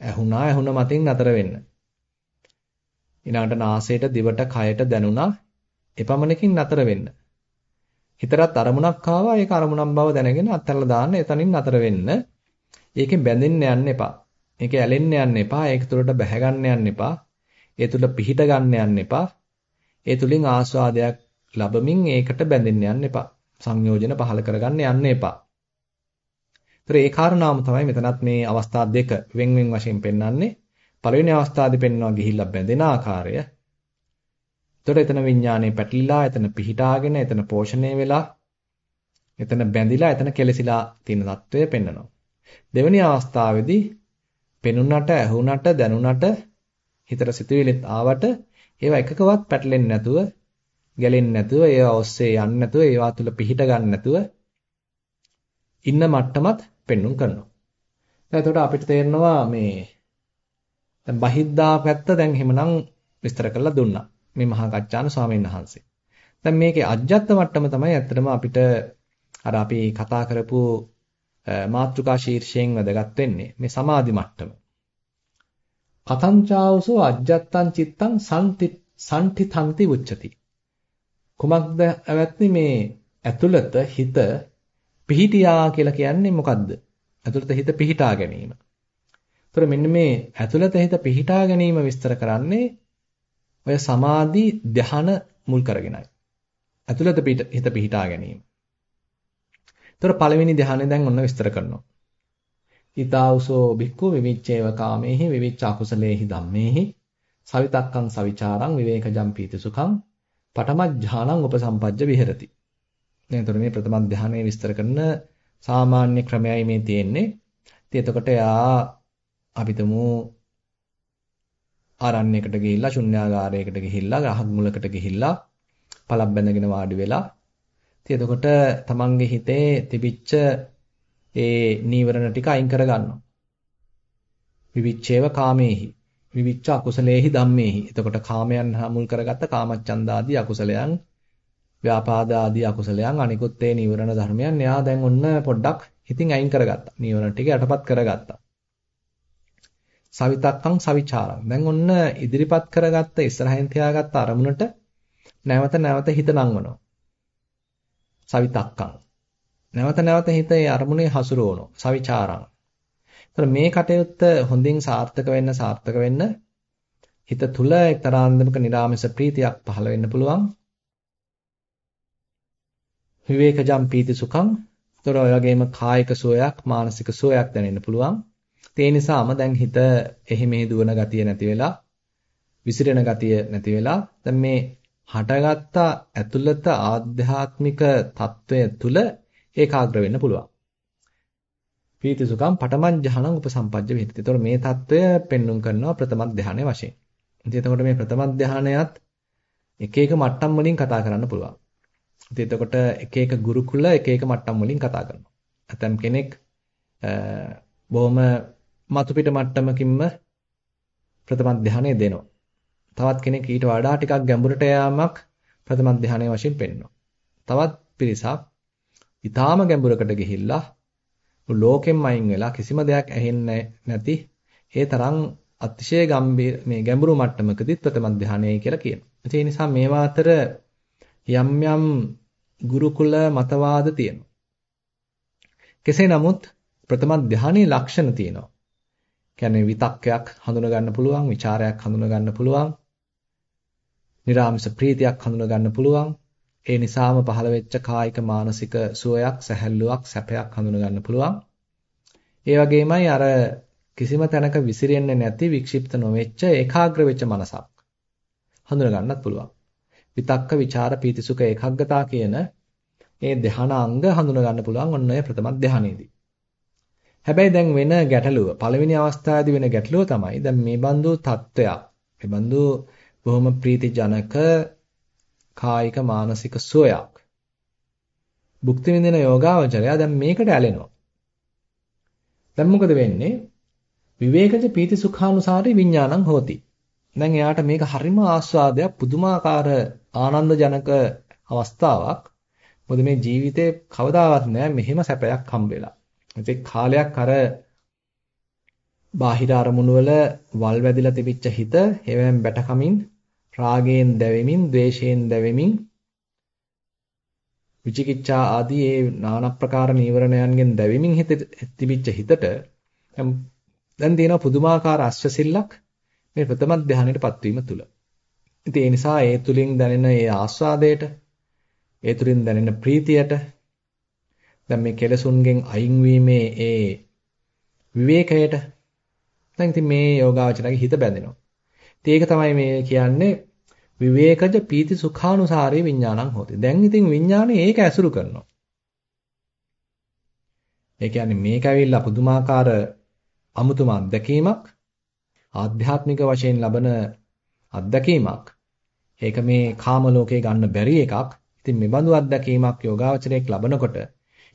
Speaker 1: ඇහුණා ඇහුණ මතින් නතර වෙන්න. ඊළඟට නාසයට දිවට කයට දැනුණා එපමණකින් නතර වෙන්න. හිතරත් අරමුණක් ආවා ඒක අරමුණක් බව දැනගෙන අත්හැරලා දාන්න එතනින් නතර වෙන්න. ඒකෙන් බැඳෙන්න යන්න එපා. ඒක ඇලෙන්න යන්න එපා. ඒක තුළට බැහැ ගන්න යන්න එපා. ඒ තුළ පිහිට ගන්න යන්න එපා. ඒ තුලින් ආස්වාදයක් ලැබමින් ඒකට බැඳෙන්න යන්න එපා. සංයෝජන පහල කරගන්න යන්න එපා. ඒතර ඒ කාරණාවම තමයි මෙතනත් මේ අවස්ථා දෙක වෙන් වෙන් වශයෙන් පෙන්වන්නේ. පළවෙනි අවස්ථාවේදී පෙන්වනවා ගිහිල්ලා බැඳෙන ආකාරය. එතකොට එතන විඥානේ පැටලිලා, එතන පිහිටාගෙන, එතන පෝෂණය වෙලා, එතන බැඳිලා, එතන කෙලසිලා තියෙන தত্ত্বය පෙන්වනවා. දෙවෙනි අවස්ථාවේදී පෙනුනට, ඇහුනට, දැනුනට, හිතට සිතුවිලිත් ආවට ඒවා එකකවත් පැටලෙන්නේ නැතුව, ගැලෙන්නේ නැතුව, ඒවා ඔස්සේ යන්නේ නැතුව, ඒවා තුල පිහිට ගන්න නැතුව ඉන්න මට්ටමත් පෙන්눔 කරනවා. දැන් එතකොට අපිට තේරෙනවා මේ දැන් බහිද්දා පැත්ත දැන් එහෙමනම් විස්තර කරලා දුන්නා. මේ මහා කච්චාන ස්වාමීන් වහන්සේ. දැන් මේකේ අජ්ජත් මට්ටම තමයි ඇත්තටම අපිට අර අපි කතා කරපු මාත්‍රිකා ශීර්ෂයෙන් වැදගත් වෙන්නේ මේ සමාධි මට්ටම. කතංචාවසෝ අජ්ජත්තං චිත්තං සම්ඨිතන්ති උච්චති. කුමක්ද ඇවැත්නි මේ ඇතුළත හිත පිහිටියා කියලා කියන්නේ මොකද්ද? ඇතුළත හිත පිහිටා ගැනීම. ඒතර මෙන්න මේ ඇතුළත හිත පිහිටා ගැනීම විස්තර කරන්නේ ඔය සමාධි ධ්‍යාන මුල් කරගෙනයි. ඇතුළත හිත පිහිටා ගැනීම. ඒතර පළවෙනි ධ්‍යානෙ දැන් ඔන්න විස්තර කරනවා. ඊතාවුසෝ බික්කු විවිච්ඡේව කාමේහි විවිච්ඡ අකුසලේහි ධම්මේහි සවිතක්කං සවිචාරං විවේකජම් පීති සුඛං පඨමඥානං උපසම්පජ්ජ විහෙරති. දැන් එතකොට මේ ප්‍රථම ධානයේ විස්තර කරන සාමාන්‍ය ක්‍රමයයි මේ තියෙන්නේ. ඉතින් එතකොට යා අපිටමු ආරණ්‍යයකට ගිහිල්ලා ශුන්‍යාගාරයකට ගිහිල්ලා ගහක් මුලකට ගිහිල්ලා පළක් බැඳගෙන වාඩි වෙලා ඉතින් එතකොට තමන්ගේ හිතේ තිබිච්ච ඒ නීවරණ ටික අයින් කර ගන්නවා. විවිච්ඡේව කාමේහි විවිච්ඡ අකුසලේහි ධම්මේහි. එතකොට කාමයන් මුල් කරගත්ත කාමච්ඡන්ද ආදී අකුසලයන් ව්‍යාපාද ආදී අකුසලයන් අනිකුත් ඒ නීවරණ ධර්මයන් එයා දැන් ඔන්න පොඩ්ඩක් හිතින් අයින් කරගත්තා. නීවරණ ටික යටපත් කරගත්තා. සවිතක්කං සවිචාරං. දැන් ඔන්න ඉදිරිපත් කරගත්ත ඉස්සරහින් තියාගත්ත අරමුණට නැවත නැවත හිත නංවනවා. සවිතක්කං. නැවත නැවත හිත ඒ අරමුණේ හසුරවනවා. සවිචාරං. ඒතර මේ කටයුත්ත හොඳින් සාර්ථක වෙන්න සාර්ථක වෙන්න හිත තුල එක්තරා අන්දමක නිරාමස ප්‍රීතියක් පහළ වෙන්න පුළුවන්. විවේකජම් පීති සුඛං. ඒතර ඔය වගේම කායික සුවයක් මානසික සුවයක් දැනෙන්න පුළුවන්. ඒ නිසාම දැන් හිත එහි මෙහි දුවන ගතිය නැති වෙලා විසිරෙන ගතිය නැති වෙලා දැන් මේ හටගත්ත ඇතුළත ආධ්‍යාත්මික తত্ত্বය තුල ඒකාග්‍ර වෙන්න පුළුවන්. පීති සුඛම් පටමං ජහණං උපසම්පජ්ජ විහෙති. ඒතකොට මේ తত্ত্বය පෙන්눔 කරනවා ප්‍රථම ධානය වශයෙන්. ඉතින් එතකොට මේ ප්‍රථම ධානයත් එක එක මට්ටම් වලින් කතා කරන්න පුළුවන්. ඉතින් එතකොට එක එක ගුරුකුල එක එක මට්ටම් වලින් කතා කරනවා. ඇතම් කෙනෙක් බොහොම මතු පිට මට්ටමකින්ම ප්‍රථම ධානය දෙනවා. තවත් කෙනෙක් ඊට වඩා ටිකක් ගැඹුරට යාමක් ප්‍රථම ධානයේ වශයෙන් පෙන්වනවා. තවත් පිරිසක් ඊටාම ගැඹුරකට ගිහිල්ලා ලෝකෙම් අයින් වෙලා කිසිම දෙයක් ඇහෙන්නේ නැති ඒ තරම් අතිශය ගම්බීර මේ ගැඹුරු මට්ටමකදී ප්‍රථම ධානයයි කියලා කියනවා. ඒ නිසා මේවා අතර යම් යම් ගුරුකුල මතවාද තියෙනවා. කෙසේ නමුත් ප්‍රථම ධානයේ ලක්ෂණ තියෙනවා. කියන්නේ විතක්කයක් හඳුනා ගන්න පුළුවන්, ਵਿਚාරයක් හඳුනා ගන්න පුළුවන්, නිර්ආමිෂ ප්‍රීතියක් හඳුනා ගන්න පුළුවන්. ඒ නිසාම පහළ වෙච්ච කායික මානසික සුවයක්, සැහැල්ලුවක්, සැපයක් හඳුනා ගන්න පුළුවන්. ඒ වගේමයි අර කිසිම තැනක විසිරෙන්නේ නැති වික්ෂිප්ත නොවෙච්ච ඒකාග්‍ර වෙච්ච මනසක් හඳුනා ගන්නත් පුළුවන්. විතක්ක, ਵਿਚාර, පීතිසුඛ, ඒකග්ගතා කියන මේ ධාන අංග හඳුනා ගන්න පුළුවන් ඔන්න ඔය ප්‍රථම ධානයේදී. හැබැයි දැන් වෙන ගැටලුව පළවෙනි අවස්ථාවේදී වෙන ගැටලුව තමයි දැන් මේ බඳු තත්වයක් මේ බඳු බොහොම ප්‍රීතිජනක කායික මානසික සුවයක්. භුක්ති විඳින යෝගාවචරය දැන් මේකට ඇලෙනවා. දැන් මොකද වෙන්නේ? විවේකජ පීති සුඛානුසාරී විඥානං හෝති. දැන් එයාට මේක හරිම ආස්වාදයක් පුදුමාකාර ආනන්ද ජනක අවස්ථාවක්. මොකද මේ ජීවිතේ කවදාවත් නෑ මෙහෙම සැපයක් හම්බෙලා. ඉතින් කාලයක් අර බාහිර අරමුණු වල වල් වැදිලා තිබිච්ච හිත හැමෙන් බැටකමින් රාගයෙන් දැවෙමින් ద్వේෂයෙන් දැවෙමින් විචිකිච්ඡා ආදී ඒ নানা ප්‍රකාර නීවරණයන්ගෙන් දැවෙමින් හිත තිබිච්ච හිතට දැන් තියෙන පුදුමාකාර අශ්‍රසිල්ලක් මේ ප්‍රථම ධානයටපත් වීම තුල. ඉතින් ඒ නිසා ඒ තුලින් දැනෙන ඒ ආස්වාදයට ඒ තුලින් දැනෙන ප්‍රීතියට දැන් මේ කෙලසුන්ගෙන් අයින් වීමේ ඒ විවේකයට දැන් ඉතින් මේ යෝගාවචරගේ හිත බැඳෙනවා. ඉතින් ඒක තමයි මේ කියන්නේ විවේකජ පීති සුඛානුසාරේ විඥානං හොති. දැන් ඉතින් විඥානේ ඒක ඇසුරු කරනවා. ඒ කියන්නේ මේක ඇවිල්ලා පුදුමාකාර අමුතුම අත්දැකීමක් ආධ්‍යාත්මික වශයෙන් ලබන අත්දැකීමක්. ඒක මේ කාම ලෝකේ ගන්න බැරි එකක්. ඉතින් මේ බඳු අත්දැකීමක් යෝගාවචරයක් ලබනකොට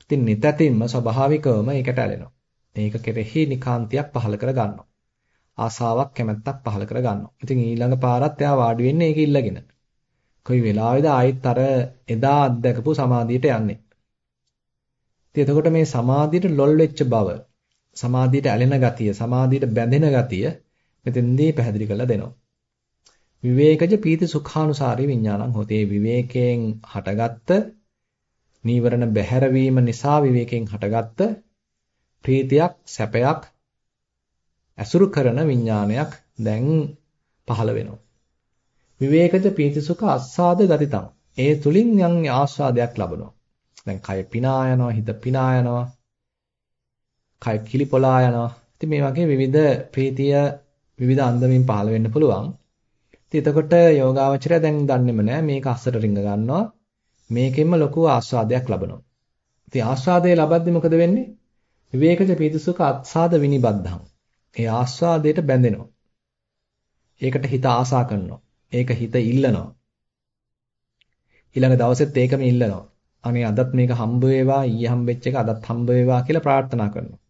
Speaker 1: ඉතින් නිතැතින්ම ස්වභාවිකවම ඒකට ඇලෙනවා. මේක කෙරෙහි නිකාන්තියක් පහල කර ගන්නවා. ආසාවක් කැමැත්තක් පහළ කර ගන්නවා. ඉතින් ඊළඟ පාරත් එයා වාඩි වෙන්නේ ඒක ඉල්ලගෙන. කොයි වෙලාවෙද ආයෙත් අර එදා අත්දකපු සමාධියට යන්නේ. ඉතින් එතකොට මේ සමාධියට ලොල් වෙච්ච බව, සමාධියට ඇලෙන ගතිය, සමාධියට බැඳෙන ගතිය මෙතෙන්දී පැහැදිලි කරලා දෙනවා. විවේකජ පීති සුඛානුසාරී විඥානං හොතේ විවේකයෙන් හටගත්ත නීවරණ බැහැරවීම නිසා විවේකයෙන් හටගත්ත ප්‍රීතියක් සැපයක් ඇසුරු කරන විඥානයක් දැන් පහළ වෙනවා. විවේකජ පීතිසුඛ අස්සාද ගතිතං. ඒ තුලින් යම් ආස්වාදයක් ලබනවා. දැන් කය පිනා යනවා, හිත පිනා යනවා. කය කිලිපොලා යනවා. ඉතින් මේ වගේ විවිධ ප්‍රීතිය විවිධ අන්දමින් පහළ වෙන්න පුළුවන්. ඉතින් එතකොට යෝගාවචරය දැන් දන්නේම නැහැ මේක අස්සට රිංග ගන්නවා. මේකෙන්ම ලොකු ආස්වාදයක් ලබනවා. ඉතින් ආස්වාදයේ ලබද්දි මොකද වෙන්නේ? විවේකජ පීතිසුඛ අත්සාද විනිබද්ධං. ඒ ආස්වාදයට බැඳෙනවා. ඒකට හිත ආසා කරනවා. ඒක හිත ඉල්ලනවා. ඊළඟ දවසෙත් ඒකම ඉල්ලනවා. අනේ අදත් මේක හම්බ වේවා, ඊයේ හම්බෙච්ච එක අදත් හම්බ වේවා කියලා ප්‍රාර්ථනා කරනවා.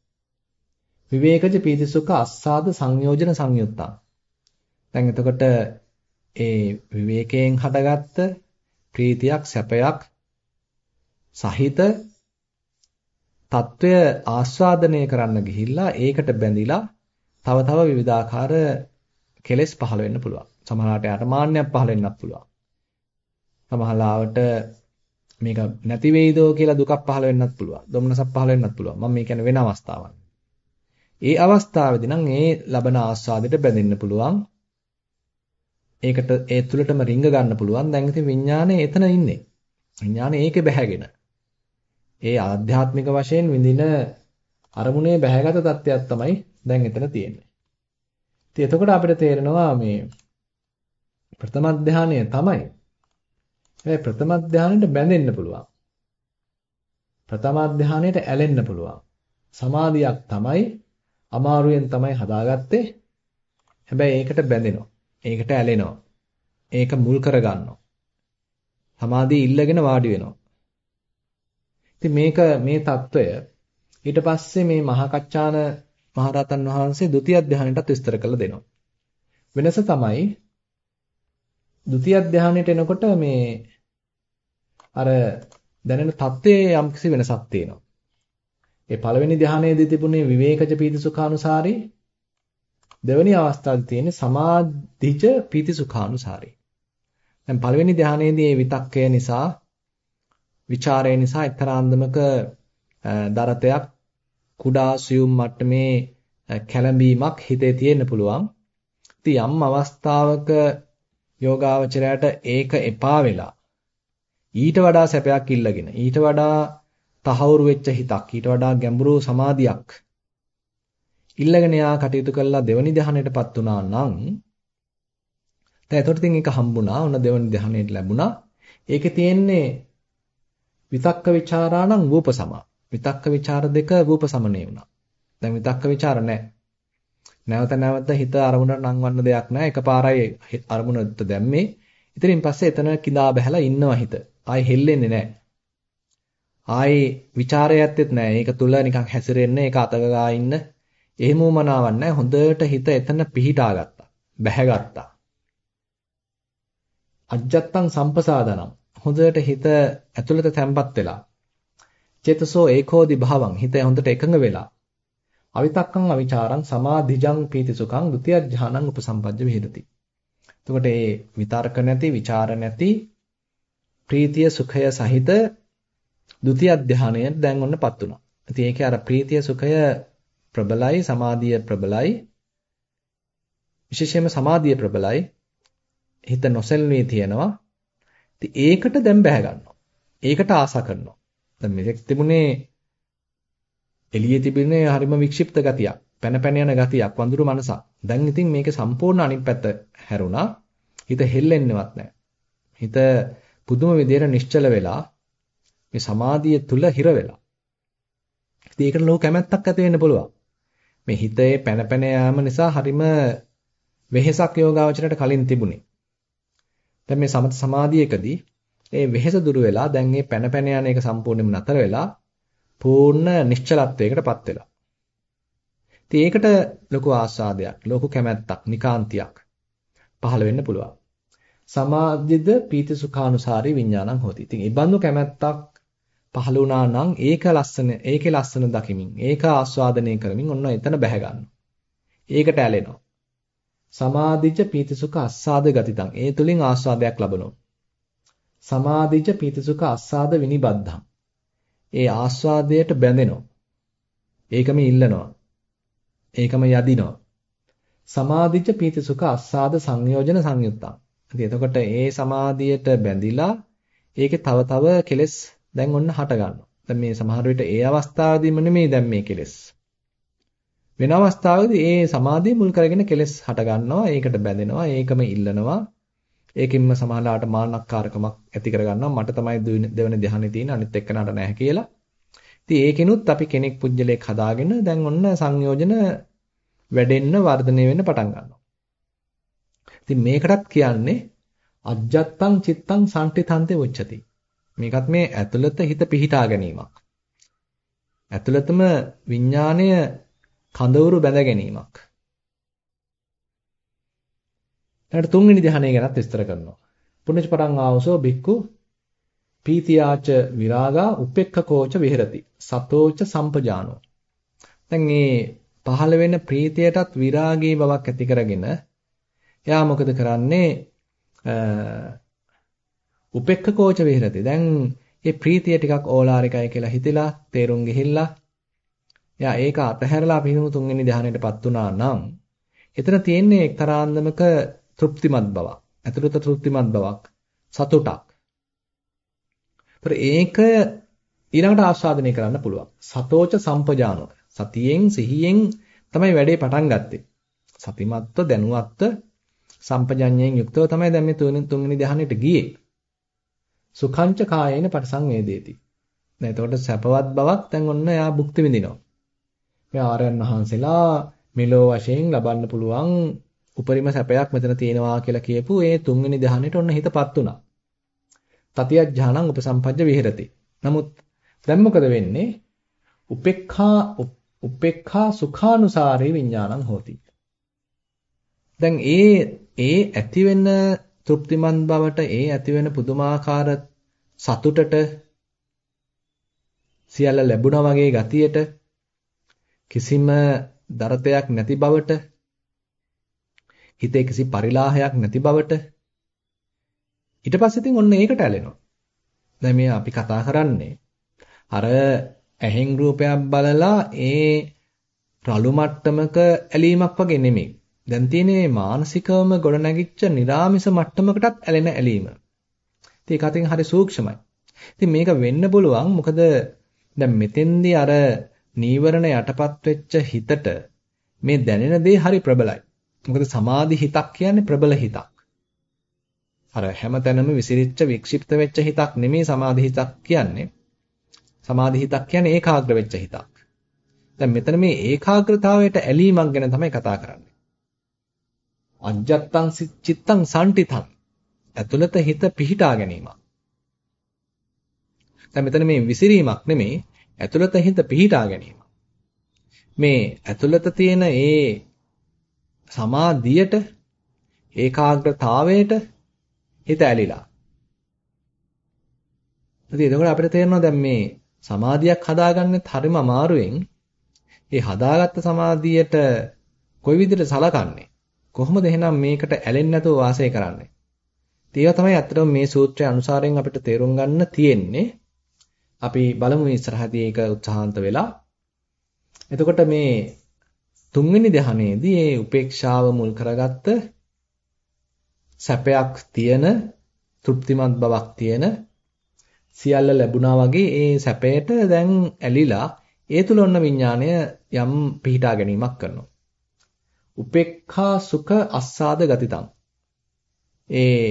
Speaker 1: විවේකජ පීතිසුඛ අස්සාද සංයෝජන සංයුත්තම්. දැන් එතකොට ඒ විවේකයෙන් හටගත්ත ප්‍රීතියක් සැපයක් සහිත తත්වය ආස්වාදනය කරන්න ගිහිල්ලා ඒකට බැඳිලා තව තව විවිධාකාර කෙලෙස් පහළ වෙන්න පුළුවන්. සමහරවිට යාට මාන්නයක් පහළ වෙන්නත් පුළුවන්. සමහරවිට මේක නැති වෙයිදෝ කියලා දුකක් පහළ වෙන්නත් පුළුවන්. දුම්නසක් පහළ වෙන්නත් පුළුවන්. මම මේ කියන්නේ වෙන අවස්ථාවක්. ඒ අවස්ථාවේදී නම් ඒ ලබන ආස්වාදයට බැඳෙන්න පුළුවන්. ඒකට ඒ තුලටම රිංග ගන්න පුළුවන්. දැන් ඉතින් විඥානේ එතන ඉන්නේ. විඥානේ ඒකේ බැහැගෙන. ඒ ආධ්‍යාත්මික වශයෙන් විඳින අරමුණේ බැහැගත තත්ත්වයක් තමයි දැන් එතන තියෙන්නේ. ඉතින් එතකොට අපිට තේරෙනවා මේ ප්‍රථම ධානය තමයි. මේ ප්‍රථම ධානයට බැඳෙන්න පුළුවන්. ප්‍රථම ධානයට ඇලෙන්න පුළුවන්. සමාධියක් තමයි අමාරුවෙන් තමයි හදාගත්තේ. හැබැයි ඒකට බැඳෙනවා. ඒකට ඇලෙනවා. ඒක මුල් කරගන්නවා. සමාධිය ඉල්ලගෙන වාඩි වෙනවා. ඉතින් මේක මේ తত্ত্বය ඊට පස්සේ මේ මහා කච්චාන මහරහතන් වහන්සේ ဒုတိ ය ධානයටත් විස්තර කරලා දෙනවා. වෙනස තමයි ဒုတိ ය ධානයට එනකොට මේ අර දැනෙන தත්ත්වයේ යම්කිසි වෙනසක් තියෙනවා. ඒ පළවෙනි ධානයේදී තිබුණේ විවේකජ පීති සුඛානුසාරී දෙවෙනි අවස්ථාවේ තියෙන්නේ සමාධිජ පීති සුඛානුසාරී. දැන් පළවෙනි ධානයේදී මේ විතක්කය නිසා, ਵਿਚාරය නිසා එක්තරාන්දමක දරතයක් කුඩා සියුම් මට්ටමේ කැළඹීමක් හිතේ තියෙන්න පුළුවන්. ඉතින් යම් අවස්ථාවක යෝගාවචරයට ඒක එපා වෙලා ඊට වඩා සැපයක් ඉල්ලගෙන ඊට වඩා තහවුරු වෙච්ච හිතක් ඊට වඩා ගැඹුරු සමාධියක් ඉල්ලගෙන යා කටයුතු කළා දෙවනි ධ්‍යානයටපත් වුණා නම් දැන් එතකොට ඉතින් ඒක හම්බුණා. ඔන්න දෙවනි ධ්‍යානයට ලැබුණා. ඒකේ තියෙන්නේ විතක්ක ਵਿਚාරාණං වූපසමා විතක්ක ਵਿਚාර දෙක රූපසමණේ වුණා. දැන් විතක්ක ਵਿਚාර නැහැ. නැවත නැවත හිත අරමුණට නංවන්න දෙයක් නැහැ. එකපාරයි අරමුණට දැම්මේ. ඉතින් පස්සේ එතන කිඳා බහැලා ඉන්නවා හිත. ආයේ හෙල්ලෙන්නේ නැහැ. ආයේ ਵਿਚාරයත් එත් නැහැ. ඒක තුල නිකන් හැසිරෙන්නේ ඒක අතගා ඉන්න. එහෙම වමනාවක් නැහැ. හොඳට හිත එතන පිහිටා ගත්තා. බැහැගත්තා. අජත්තං සම්පසාදනම් හොඳට හිත ඇතුළත තැම්පත් වෙලා චේතසෝ ඒකෝදි භාවං හිත හොඳට එකඟ වෙලා අවිතක්කං අවිචාරං සමාධිජං පීතිසුඛං ဒ ුතිය ඥානං උපසම්පජ්ජ විහෙදති. එතකොට මේ විතර්ක නැති, ਵਿਚාර නැති ප්‍රීතිය සුඛය සහිත ဒ ුතිය ඥානය දැන් ඔන්නපත් උනා. ඉතින් ඒකේ අර ප්‍රීතිය සුඛය ප්‍රබලයි, සමාධිය ප්‍රබලයි. විශේෂයෙන්ම සමාධිය ප්‍රබලයි. හිත නොසෙල්වී තියෙනවා. ඉතින් ඒකට දැන් බැහැ ගන්නවා. ඒකට ආසා කරනවා. දැන් මෙතෙක් තිබුණේ එළියේ තිබුණේ හරිම වික්ෂිප්ත ගතියක්. පැන පැන යන ගතියක් වඳුරු මනසක්. දැන් ඉතින් මේකේ සම්පූර්ණ අනිත් පැත්ත හැරුණා. හිත හෙල්ලෙන්නේවත් නැහැ. හිත පුදුම විදියට නිශ්චල වෙලා මේ සමාධිය තුල හිර වෙලා. ඉතින් ඒකට ලෝක කැමැත්තක් ඇති වෙන්න පුළුවන්. මේ හිතේ පැන පැන යාම නිසා හරිම වෙහෙසක් යෝගාවචරයට කලින් තිබුණේ. දැන් මේ සමත සමාධියකදී ඒ වෙහෙස දුරු වෙලා දැන් මේ පැන පැන යන එක සම්පූර්ණයෙන්ම නතර වෙලා පූර්ණ නිශ්චලත්වයකටපත් වෙලා. ඉතින් ඒකට ලොකු ආස්වාදයක්, ලොකු කැමැත්තක්, නිකාන්තියක් පහළ වෙන්න පුළුවන්. සමාධිද පීතිසුඛානුසාරී විඥානං හොති. ඉතින් ඒ බඳු කැමැත්තක් පහළ වුණා නම් ඒක ලස්සන, ඒකේ ලස්සන දකිමින්, ඒක ආස්වාදනය කරමින් ඔන්න එතන බැහැ ගන්නවා. ඒකට ඇලෙනවා. සමාධිජ පීතිසුඛ අස්සාද ගතිතං. ඒ තුලින් ආස්වාදයක් ලබනවා. සමාධිජ පීතිසුඛ අස්සාද විනිබද්ධං. ඒ ආස්වාදයට බැඳෙනවා. ඒකම ඉල්ලනවා. ඒකම යදිනවා. සමාධිජ පීතිසුඛ අස්සාද සංයෝජන සංයුත්තං. ඉතින් එතකොට ඒ සමාධියට බැඳිලා ඒකේ තව තව කෙලෙස් දැන් ඔන්න හට ගන්නවා. දැන් මේ සමහර විට ඒ අවස්ථාවේදීම නෙමෙයි දැන් මේ කෙලෙස්. වෙන අවස්ථාවකදී ඒ සමාධිය මුල් කරගෙන කෙලෙස් හට ගන්නවා. ඒකට බැඳෙනවා. ඒකම ඉල්ලනවා. ඒකින්ම සමහරලාට මාන්නක්කාරකමක් ඇති කර ගන්නවා. මට තමයි දෙවෙනි ධ්‍යානෙ තියෙන අනිත් එක්කනට නැහැ කියලා. ඉතින් ඒකිනුත් අපි කෙනෙක් පුජ්‍යලයක් හදාගෙන දැන් ඔන්න සංයෝජන වැඩෙන්න වර්ධනය වෙන්න පටන් ගන්නවා. ඉතින් මේකටත් කියන්නේ අජ්ජත්තං චිත්තං සම්ටිතන්තේ උච්චති. මේකත් මේ ඇතුළත හිත පිහිටා ගැනීමක්. ඇතුළතම විඥාණය කඳවුරු බැඳ ගැනීමක්. ඊට තුන්වෙනි ධ්‍යානය ගැනත් විස්තර කරනවා. පුණ්‍යච පරං ආවසෝ බික්කු පීතියාච විරාගා උපෙක්ඛකෝච විහෙරති. සතෝච සම්පජානෝ. දැන් මේ පහළ වෙන ප්‍රීතියටත් විරාගී බවක් ඇති කරගෙන එයා මොකද කරන්නේ උපෙක්ඛකෝච විහෙරති. දැන් මේ ප්‍රීතිය ටිකක් ඕලාරිකයි කියලා හිතලා තේරුම් ගිහිල්ලා එයා ඒක අතහැරලා පිහිනුම තුන්වෙනි ධ්‍යානයටපත් වුණා නම් එතන තියෙන්නේ එක්තරාන්දමක තෘප්තිමත් බවක්. ඇතුළත තෘප්තිමත් බවක්. සතුටක්. ඒක ඊළඟට ආස්වාදනය කරන්න පුළුවන්. සතෝච සම්පජානෝ. සතියෙන් සිහියෙන් තමයි වැඩේ පටන් ගත්තේ. සතිමත්ව දැනුවත්ව සම්පජඤ්ඤයෙන් යුක්තව තමයි දැන් මේ තුන්වෙනි ධ්‍යානෙට ගියේ. සුඛංච කායේන පරිසංවේදේති. දැන් එතකොට සැපවත් බවක් දැන් ඔන්න එයා භුක්ති විඳිනවා. මේ ආරයන් වහන්සේලා මෙලෝ වශයෙන් ලබන්න පුළුවන් උපරිම සැපයක් මෙතන තියෙනවා කියලා කියපු ඒ තුන්වෙනි ධ්‍යානෙට ඔන්න හිතපත් උනා. තතිය ඥානං උපසම්පජ්ජ විහෙරති. නමුත් දැන් මොකද වෙන්නේ? උපේක්ඛා උපේක්ඛා සුඛානුසාරේ විඥානං හෝති. දැන් ඒ ඒ ඇති වෙන තෘප්තිමත් බවට ඒ ඇති වෙන පුදුමාකාර සතුටට සියල්ල ලැබුණා වගේ ගතියට කිසිම දරතයක් නැති බවට හිතේ කිසි පරිලාහයක් නැති බවට ඊට පස්සේ ඉතින් ඔන්න ඒකට ඇලෙනවා. දැන් මේ අපි කතා කරන්නේ අර ඇහෙන් රූපයක් බලලා ඒ රළු මට්ටමක ඇලීමක් වගේ නෙමෙයි. දැන් තියෙන්නේ මානසිකවම ගොඩනැගිච්ච निराமிස මට්ටමකටත් ඇලෙන ඇලීම. ඉතින් ඒක අතින් හරි සූක්ෂමයි. ඉතින් මේක වෙන්න පුළුවන් මොකද දැන් මෙතෙන්දී අර නීවරණ යටපත් වෙච්ච හිතට මේ දැනෙන දේ හරි ප්‍රබලයි. මොකද සමාධි හිතක් කියන්නේ ප්‍රබල හිතක්. අර හැමතැනම විසිරිච්ච වික්ෂිප්ත වෙච්ච හිතක් නෙමෙයි සමාධි හිතක් කියන්නේ. සමාධි හිතක් කියන්නේ ඒකාග්‍ර වෙච්ච හිතක්. දැන් මෙතන මේ ඒකාග්‍රතාවයට ඇලීමක් ගැන තමයි කතා කරන්නේ. අජ්ජත්තං චිත්තං සම්ටිතං ඇතුළත හිත පිහිටා ගැනීමක්. දැන් මෙතන මේ විසිරීමක් නෙමෙයි ඇතුළත හිත පිහිටා ගැනීම. මේ ඇතුළත තියෙන ඒ සමාධියට ඒකාග්‍රතාවයට හිත ඇලිලා. ඉතින් එතකොට අපිට තේරෙනවා දැන් මේ සමාධියක් හදාගන්නෙත් හරිම අමාරුවෙන් ඒ හදාගත්ත සමාධියට කොයි විදිහට සලකන්නේ කොහොමද එහෙනම් මේකට ඇලෙන්නේ නැතුව වාසය කරන්නේ? ඒවා තමයි අත්‍තරම මේ සූත්‍රය අනුසාරයෙන් අපිට තේරුම් ගන්න තියෙන්නේ. අපි බලමු ඉස්සරහදී ඒක උත්සාහන්ත වෙලා. එතකොට මේ තුන්වෙනි ධ්‍යානයේදී මේ උපේක්ෂාව මුල් කරගත්ත සැපයක් තියෙන තෘප්තිමත් බවක් තියෙන සියල්ල ලැබුණා වගේ ඒ සැපයට දැන් ඇලිලා ඒ තුල ඔන්න විඥාණය යම් පිහිටා ගැනීමක් කරනවා. උපේක්ඛා සුඛ අස්සාද ගතිතං. ඒ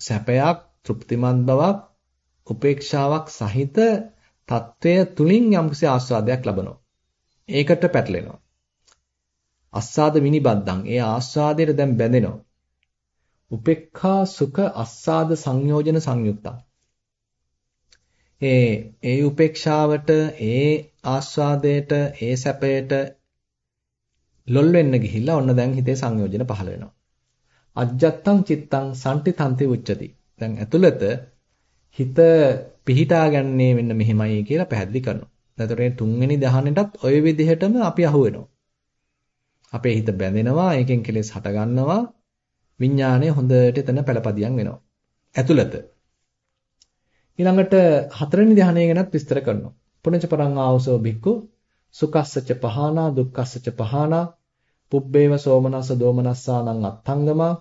Speaker 1: සැපයක් තෘප්තිමත් බවක් උපේක්ෂාවක් සහිත తත්වය තුලින් යම්කිසි ආස්වාදයක් ලබනවා. ඒකට පැටලෙනවා. අස්සාද විනිබද්දං. ඒ ආස්වාදයට දැන් බැඳෙනවා. උපේක්ඛා සුඛ අස්සාද සංයෝජන සංයුක්තං. ඒ ඒ උපේක්ෂාවට ඒ ආස්වාදයට ඒ සැපයට ලොල් වෙන්න ගිහිල්ලා ඔන්න දැන් හිතේ සංයෝජන පහළ වෙනවා. අජ්ජත්තං චිත්තං සම්ටිතන්ති උච්චති. දැන් ඇතුළත හිත පිහිටාගන්නේ මෙන්න මෙහෙමයි කියලා පැහැදිලි කරනවා. එතකොට තුන්වෙනි දහනෙටත් ওই විදිහටම අපි අහු වෙනවා. අපේ හිත බැඳෙනවා, ඒකෙන් කෙලෙස් හට ගන්නවා. විඥාණය හොඳට එතන පළපදියම් වෙනවා. ඇතුළත. ඊළඟට හතරවෙනි ධ්‍යානය ගැනත් විස්තර කරනවා. පුණජ පරං ආවසෝ භික්ඛු සුකස්සච පහනා දුක්ඛස්සච පහනා පුබ්බේව සෝමනස්ස දෝමනස්සානං අත්ථංගමා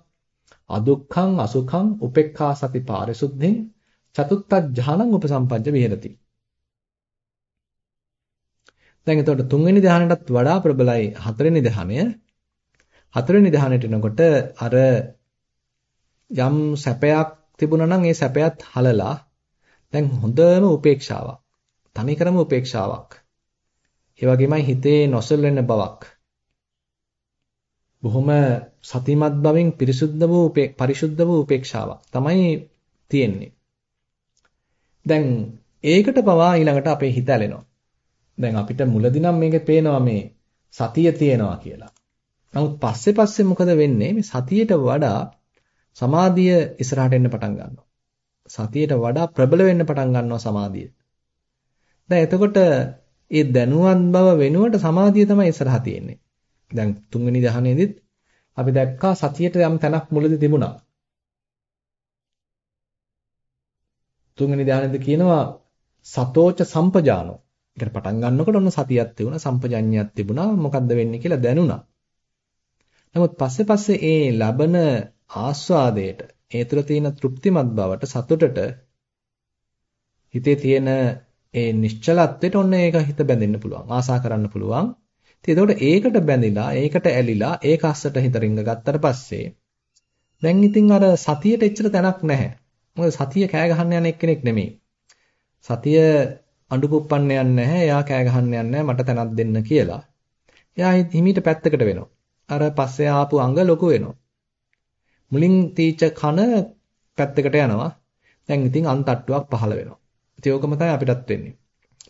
Speaker 1: අදුක්ඛං අසුඛං උපේක්ඛා සති පාරිසුද්ධින් චතුත්ථ ඥානං උපසම්පජ්ජ විහෙරති. දැන් එතකොට තුන්වෙනි ධ්‍යානයටත් වඩා ප්‍රබලයි හතරවෙනි ධ්‍යානය. හතරවෙනි ධ්‍යානයට එනකොට අර යම් සැපයක් තිබුණා නම් ඒ සැපයත් හලලා දැන් හොඳම උපේක්ෂාවක්. තනිකරම උපේක්ෂාවක්. ඒ වගේමයි හිතේ නොසෙල්වෙන බවක්. බොහොම සතිමත් බවින් පිරිසුද්ධ වූ පරිශුද්ධ වූ උපේක්ෂාවක් තමයි තියෙන්නේ. දැන් ඒකට පවා ඊළඟට අපේ හිත ඇලෙනවා. දැන් අපිට මුලදී නම් මේකේ පේනවා මේ සතිය තියෙනවා කියලා. නමුත් පස්සේ පස්සේ මොකද වෙන්නේ? මේ සතියට වඩා සමාධිය ඉස්සරහට එන්න පටන් ගන්නවා. සතියට වඩා ප්‍රබල වෙන්න පටන් ගන්නවා සමාධිය. දැන් එතකොට ඒ දැනුවත් බව වෙනුවට සමාධිය තමයි ඉස්සරහා තියෙන්නේ. දැන් තුන්වෙනි දහනේදීත් අපි දැක්කා සතියට යම් තැනක් මුලදී තිබුණා. තුන්වෙනි ධානයේදී කියනවා සතෝච සම්පජානෝ. ඒකට පටන් ගන්නකොට ඔන්න සතියක් තිබුණා, සම්පජඤ්ඤයක් තිබුණා, මොකද්ද වෙන්නේ කියලා දැනුණා. නමුත් පස්සේ පස්සේ ඒ ලබන ආස්වාදයට, ඒ තුළ තියෙන තෘප්තිමත් බවට, සතුටට හිතේ තියෙන ඒ නිශ්චලත්වයට ඔන්න ඒක හිත බැඳෙන්න පුළුවන්. ආසා කරන්න පුළුවන්. ඉතින් ඒකට බැඳිලා, ඒකට ඇලිලා, ඒක අස්සට හිත රිංග ගත්තට පස්සේ දැන් ඉතින් අර සතියට එච්චර තැනක් නැහැ. මොකද සතිය කෑ ගහන්න යන එක්කෙනෙක් නෙමෙයි. සතිය අඬු පුප්පන්න යන්නේ නැහැ. එයා කෑ ගහන්න යන්නේ නැහැ. මට තැනක් දෙන්න කියලා. එයා හිමීට පැත්තකට වෙනවා. අර පස්සේ ආපු අඟ ලොකු වෙනවා. මුලින් තීච කන පැත්තකට යනවා. දැන් ඉතින් අන්තට්ටුවක් පහළ වෙනවා. ඉතින් ඕකම තමයි අපිටත් වෙන්නේ.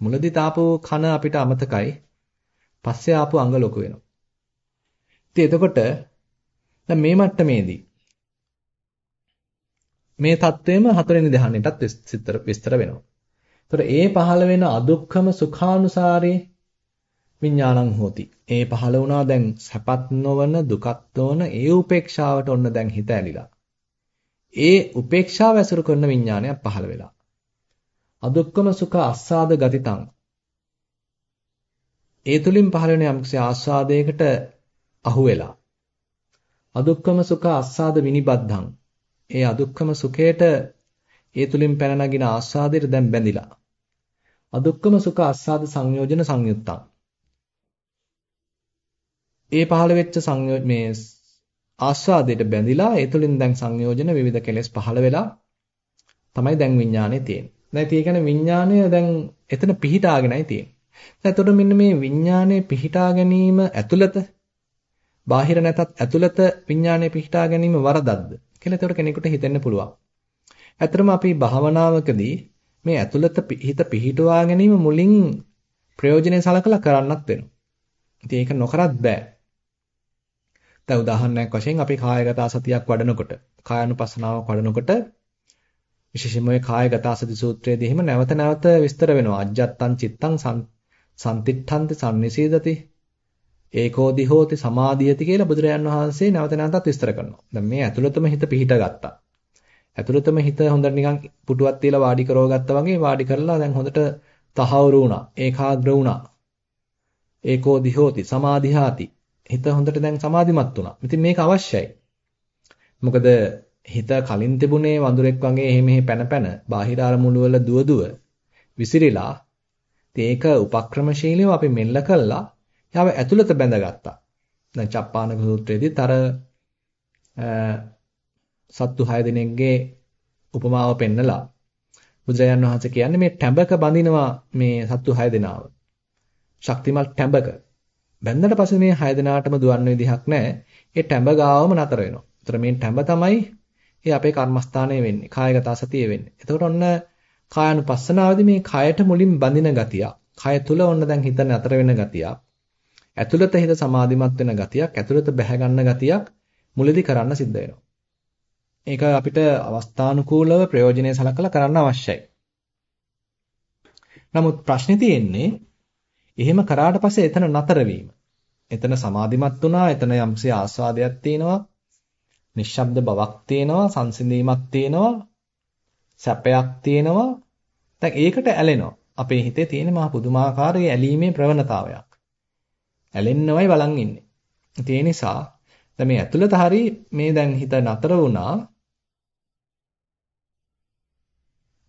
Speaker 1: මුලදී තාපෝ කන අපිට අමතකයි. පස්සේ ආපු අඟ ලොකු වෙනවා. ඉතින් එතකොට දැන් මේ මට්ටමේදී මේ தත්වෙම හතරවෙනි ධ්‍යානෙටත් විස්තර වෙනවා. එතකොට ඒ පහළ වෙන අදුක්ඛම සුඛානුසාරේ විඥානං හෝති. ඒ පහළ වුණා දැන් සැපත් නොවන දුකත් නොවන ඒ උපේක්ෂාවට ඔන්න දැන් හිත ඇලිලා. ඒ උපේක්ෂාව ඇසුරු කරන විඥානයක් පහළ වෙලා. අදුක්කම සුඛ අස්සාද ගතිතං ඒ තුලින් පහළ වෙන යම්කිසි ආස්වාදයකට අහු වෙලා අදුක්කම සුඛ අස්සාද විනිබද්ධං ඒ අදුක්කම සුඛයට ඒ තුලින් පැන නගින ආස්වාදයට දැන් බැඳිලා අදුක්කම සුඛ අස්සාද සංයෝජන සංයුත්තං ඒ පහළ වෙච්ච සංයෝජ මේ ආස්වාදයට බැඳිලා ඒ තුලින් දැන් සංයෝජන විවිධ කෙලෙස් පහළ වෙලා තමයි දැන් විඥානේ තියෙන්නේ දැන් ඒ කියන්නේ විඥාණය දැන් එතන පිහිටාගෙනයි තියෙන්නේ. දැන් එතකොට මෙන්න මේ විඥාණය පිහිටා ගැනීම ඇතුළත බාහිර නැතත් ඇතුළත විඥාණය පිහිටා ගැනීම වරදක්ද කියලා එතකොට කෙනෙකුට හිතෙන්න පුළුවන්. ඇත්තටම අපි භාවනාවකදී මේ ඇතුළත හිත පිහිටුවා ගැනීම මුලින් ප්‍රයෝජනෙ සලකලා කරන්නත් වෙනවා. ඉතින් ඒක නොකරත් බෑ. දැන් උදාහරණයක් වශයෙන් අපි කායගත සතියක් වඩනකොට කායानुපස්සනාවක් වඩනකොට විශේෂයෙන්ම ඔය කායගත සති සූත්‍රයේදී එහෙම නැවත නැවත විස්තර වෙනවා. අජ්ජත්තං චිත්තං සම්තිට්ඨන්ති සම්නිසීදති ඒකෝදි හෝති සමාධියති කියලා බුදුරජාන් වහන්සේ නැවත නැවතත් විස්තර කරනවා. දැන් මේ ඇතුළතම හිත පිහිට ගත්තා. ඇතුළතම හිත හොඳට නිකන් පුටුවක් තියලා වාඩි කරව ගත්තා වගේ වාඩි කරලා දැන් හොඳට තහවුරු වුණා. ඒකාග්‍ර වුණා. ඒකෝදි හෝති සමාධිහාති. හිත හොඳට දැන් සමාධිමත් වුණා. ඉතින් මේක අවශ්‍යයි. මොකද හිත කලින් තිබුණේ වඳුරෙක් වගේ එහෙ මෙහෙ පැන පැන බාහිර අරමුණු වල දුව දුව විසිරිලා ඒක උපක්‍රමශීලීව අපි මෙල්ල කළා යාව ඇතුළත බැඳගත්තා. දැන් චප්පානක සූත්‍රයේදීත් අර සත්තු 6 දිනෙකගේ උපමාව පෙන්නලා බුදුරජාන් වහන්සේ කියන්නේ මේ ටැඹක බඳිනවා මේ සත්තු 6 දෙනාව. ශක්තිමත් ටැඹක. බැඳනට පස්සේ මේ 6 දෙනාටම දුවන්න විදිහක් නැහැ. ඒ ටැඹ ගාවම නතර වෙනවා. ඒතර මේ ටැඹ තමයි ඒ අපේ කර්මස්ථානය වෙන්නේ. කායගත සතිය වෙන්නේ. එතකොට ඔන්න කායानुපස්සනාවේදී මේ කයට මුලින් බඳින ගතිය. කය තුල ඔන්න දැන් හිත නතර වෙන ගතිය. ඇතුළත හිත සමාධිමත් වෙන ගතියක්, ඇතුළත බැහැ ගන්න ගතියක් මුලදී කරන්න සිද්ධ වෙනවා. ඒක අපිට අවස්ථානුකූලව ප්‍රයෝජනෙ සලකලා කරන්න අවශ්‍යයි. නමුත් ප්‍රශ්නේ තියෙන්නේ එහෙම කරාට පස්සේ එතන නතර වීම. එතන සමාධිමත් වුණා, එතන යම්සේ ආස්වාදයක් තියෙනවා, නිශ්ශබ්ද බවක් තියෙනවා, සංසිඳීමක් තියෙනවා, සැපයක් තියෙනවා. දැන් ඒකට ඇලෙනවා. අපේ හිතේ තියෙන මහා පුදුමාකාර ඇලීමේ ප්‍රවණතාවයක්. ඇලෙන්නවයි බලන් ඉන්නේ. ඒ නිසා දැන් මේ ඇතුළත හරි මේ දැන් හිත නතර වුණා.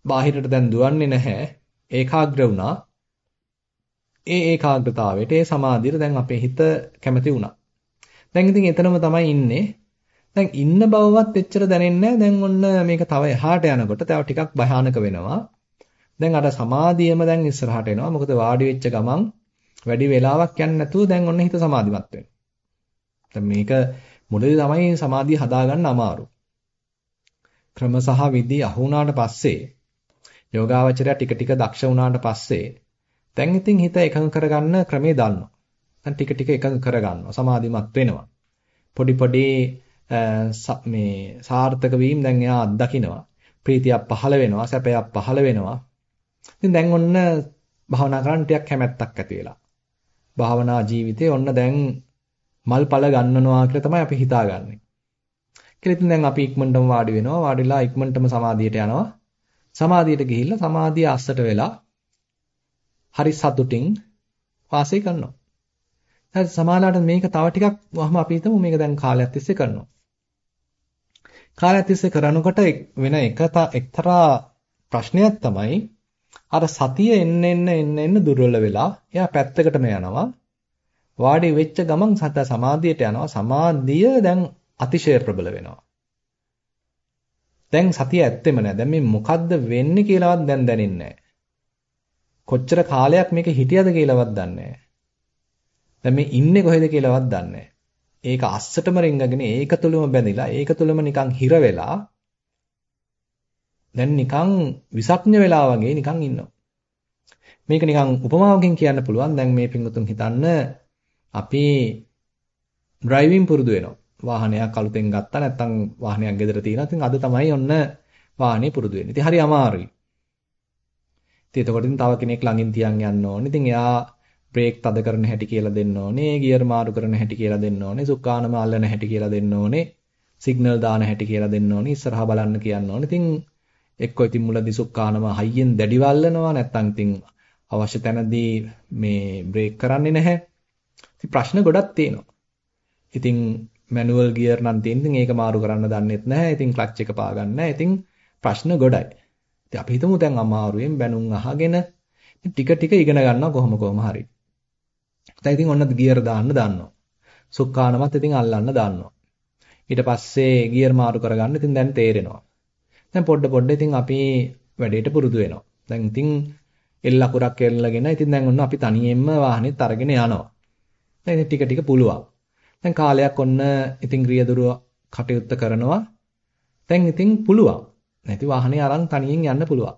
Speaker 1: බාහිරට දැන් දුවන්නේ නැහැ. ඒකාග්‍ර වුණා. ඒ ඒකාග්‍රතාවයට ඒ සමාධියට දැන් අපේ හිත කැමති වුණා. දැන් ඉතින් එතනම තමයි ඉන්නේ. දැන් ඉන්න බවවත් එච්චර දැනෙන්නේ දැන් ඔන්න මේක තව එහාට යනකොට තව ටිකක් භයානක වෙනවා. දැන් අර සමාධියම දැන් ඉස්සරහට එනවා. මොකද වාඩි වෙච්ච ගමන් වැඩි වෙලාවක් යන්නේ නැතුව දැන් ඔන්න හිත සමාධිමත් වෙනවා. දැන් මේක මුලදී තමයි සමාධිය හදාගන්න අමාරු. ක්‍රම සහ විදි අහු වුණාට පස්සේ යෝගාවචරය ටික ටික දක්ෂ වුණාට පස්සේ දැන් ඉතින් හිත එකඟ කරගන්න ක්‍රමේ දන්නවා. දැන් ටික ටික එකඟ කරගන්නවා. සමාධිමත් වෙනවා. පොඩි පොඩි මේ සාර්ථක වීම දැන් එයා අත්දකිනවා. ප්‍රීතියක් පහළ වෙනවා, සැපයක් පහළ වෙනවා. ඉතින් දැන් ඔන්න භාවනා කරන්න ටිකක් කැමැත්තක් ඇති වෙලා. භාවනා ජීවිතේ ඔන්න දැන් මල්පල ගන්නනවා කියලා තමයි අපි හිතාගන්නේ. කියලා ඉතින් දැන් අපි ඉක්මනටම වාඩි වෙනවා. වාඩිලා ඉක්මනටම සමාධියට යනවා. සමාධියට ගිහිල්ලා සමාධිය අස්සට වෙලා හරි සතුටින් වාසය කරනවා. දැන් සමාලාට මේක තව ටිකක් වහම අපි හිතමු මේක දැන් කාලයක් තිස්සේ කරනවා. කාලයක් තිස්සේ කරනකොට වෙන එක එක්තරා ප්‍රශ්නයක් තමයි අර සතිය එන්න එන්න එන්න එන්න දුර්වල වෙලා එයා පැත්තකටම යනවා. වාඩි වෙච්ච ගමන් සත සමාධියට යනවා. සමාධිය දැන් අතිශය ප්‍රබල වෙනවා. දැන් සතිය ඇත්තෙම නෑ. දැන් මේ මොකද්ද වෙන්නේ කියලාවත් දැන් දැනෙන්නේ නෑ. කොච්චර කාලයක් මේක හිටියද කියලාවත් දන්නේ නැහැ. දැන් මේ ඉන්නේ කොහෙද කියලාවත් දන්නේ නැහැ. ඒක අස්සටම රිංගගෙන ඒක තුලම බැඳිලා ඒක තුලම නිකන් හිර වෙලා දැන් නිකන් විසක්ඥ වෙලා වගේ නිකන් ඉන්නවා. මේක නිකන් උපමාවකින් කියන්න පුළුවන්. දැන් මේ පිංගුතුන් හිතන්න අපි ඩ්‍රයිවිං පුරුදු වෙනවා. වාහනයක් අලුතෙන් ගත්තා නැත්නම් වාහනයක් ගෙදර තියෙනවා. ඉතින් අද තමයි ඔන්න වාහනේ පුරුදු වෙන්නේ. ඉතින් හරි අමාරුයි. ඉතින් එතකොට ඉතින් තව කෙනෙක් ළඟින් තියන් යන්න ඕනේ. ඉතින් එයා බ්‍රේක් තද කරන හැටි කියලා දෙන්න ඕනේ. ගියර් මාරු කරන හැටි කියලා දෙන්න ඕනේ. සුක්කානම අල්ලන හැටි කියලා දෙන්න ඕනේ. සිග්නල් දාන හැටි කියලා දෙන්න ඕනේ. ඉස්සරහා බලන්න කියන්න ඕනේ. ඉතින් එක්කෝ ඉතින් මුලදී සුක්කානම හයියෙන් දැඩිව අල්ලනවා. නැත්නම් ඉතින් අවශ්‍ය තැනදී මේ බ්‍රේක් කරන්නේ නැහැ. ඉතින් ප්‍රශ්න ගොඩක් තියෙනවා. ඉතින් මැනුවල් ගියර් නම් තියෙන ඉතින් ඒක මාරු කරන්න දන්නෙත් නැහැ. ඉතින් ක්ලච් එක පා ගන්න නැහැ. ඉතින් ප්‍රශ්න ගොඩයි. ඉතින් අපි හිතමු දැන් අමාරුවෙන් බැනුම් අහගෙන ටික ටික ඉගෙන ගන්නවා කොහොම කොහොම හරි. දැන් ඉතින් ඔන්න ගියර් දාන්න දාන්නවා. සුක්කානමත් ඉතින් අල්ලන්න දාන්නවා. ඊට පස්සේ ගියර් මාරු කරගන්න ඉතින් දැන් තේරෙනවා. දැන් පොඩ පොඩ ඉතින් අපි වැඩේට පුරුදු වෙනවා. දැන් ඉතින් එල් අකුරක් එල්ලගෙන ඉතින් දැන් ඔන්න අපි තනියෙන්ම වාහනේත් අරගෙන යනවා. දැන් ටික ටික පුළුවන්. දැන් කාලයක් ඔන්න ඉතින් රියදුරුව කටයුත්ත කරනවා. දැන් ඉතින් පුළුවන්. නැති වාහනේ අරන් තනියෙන් යන්න පුළුවන්.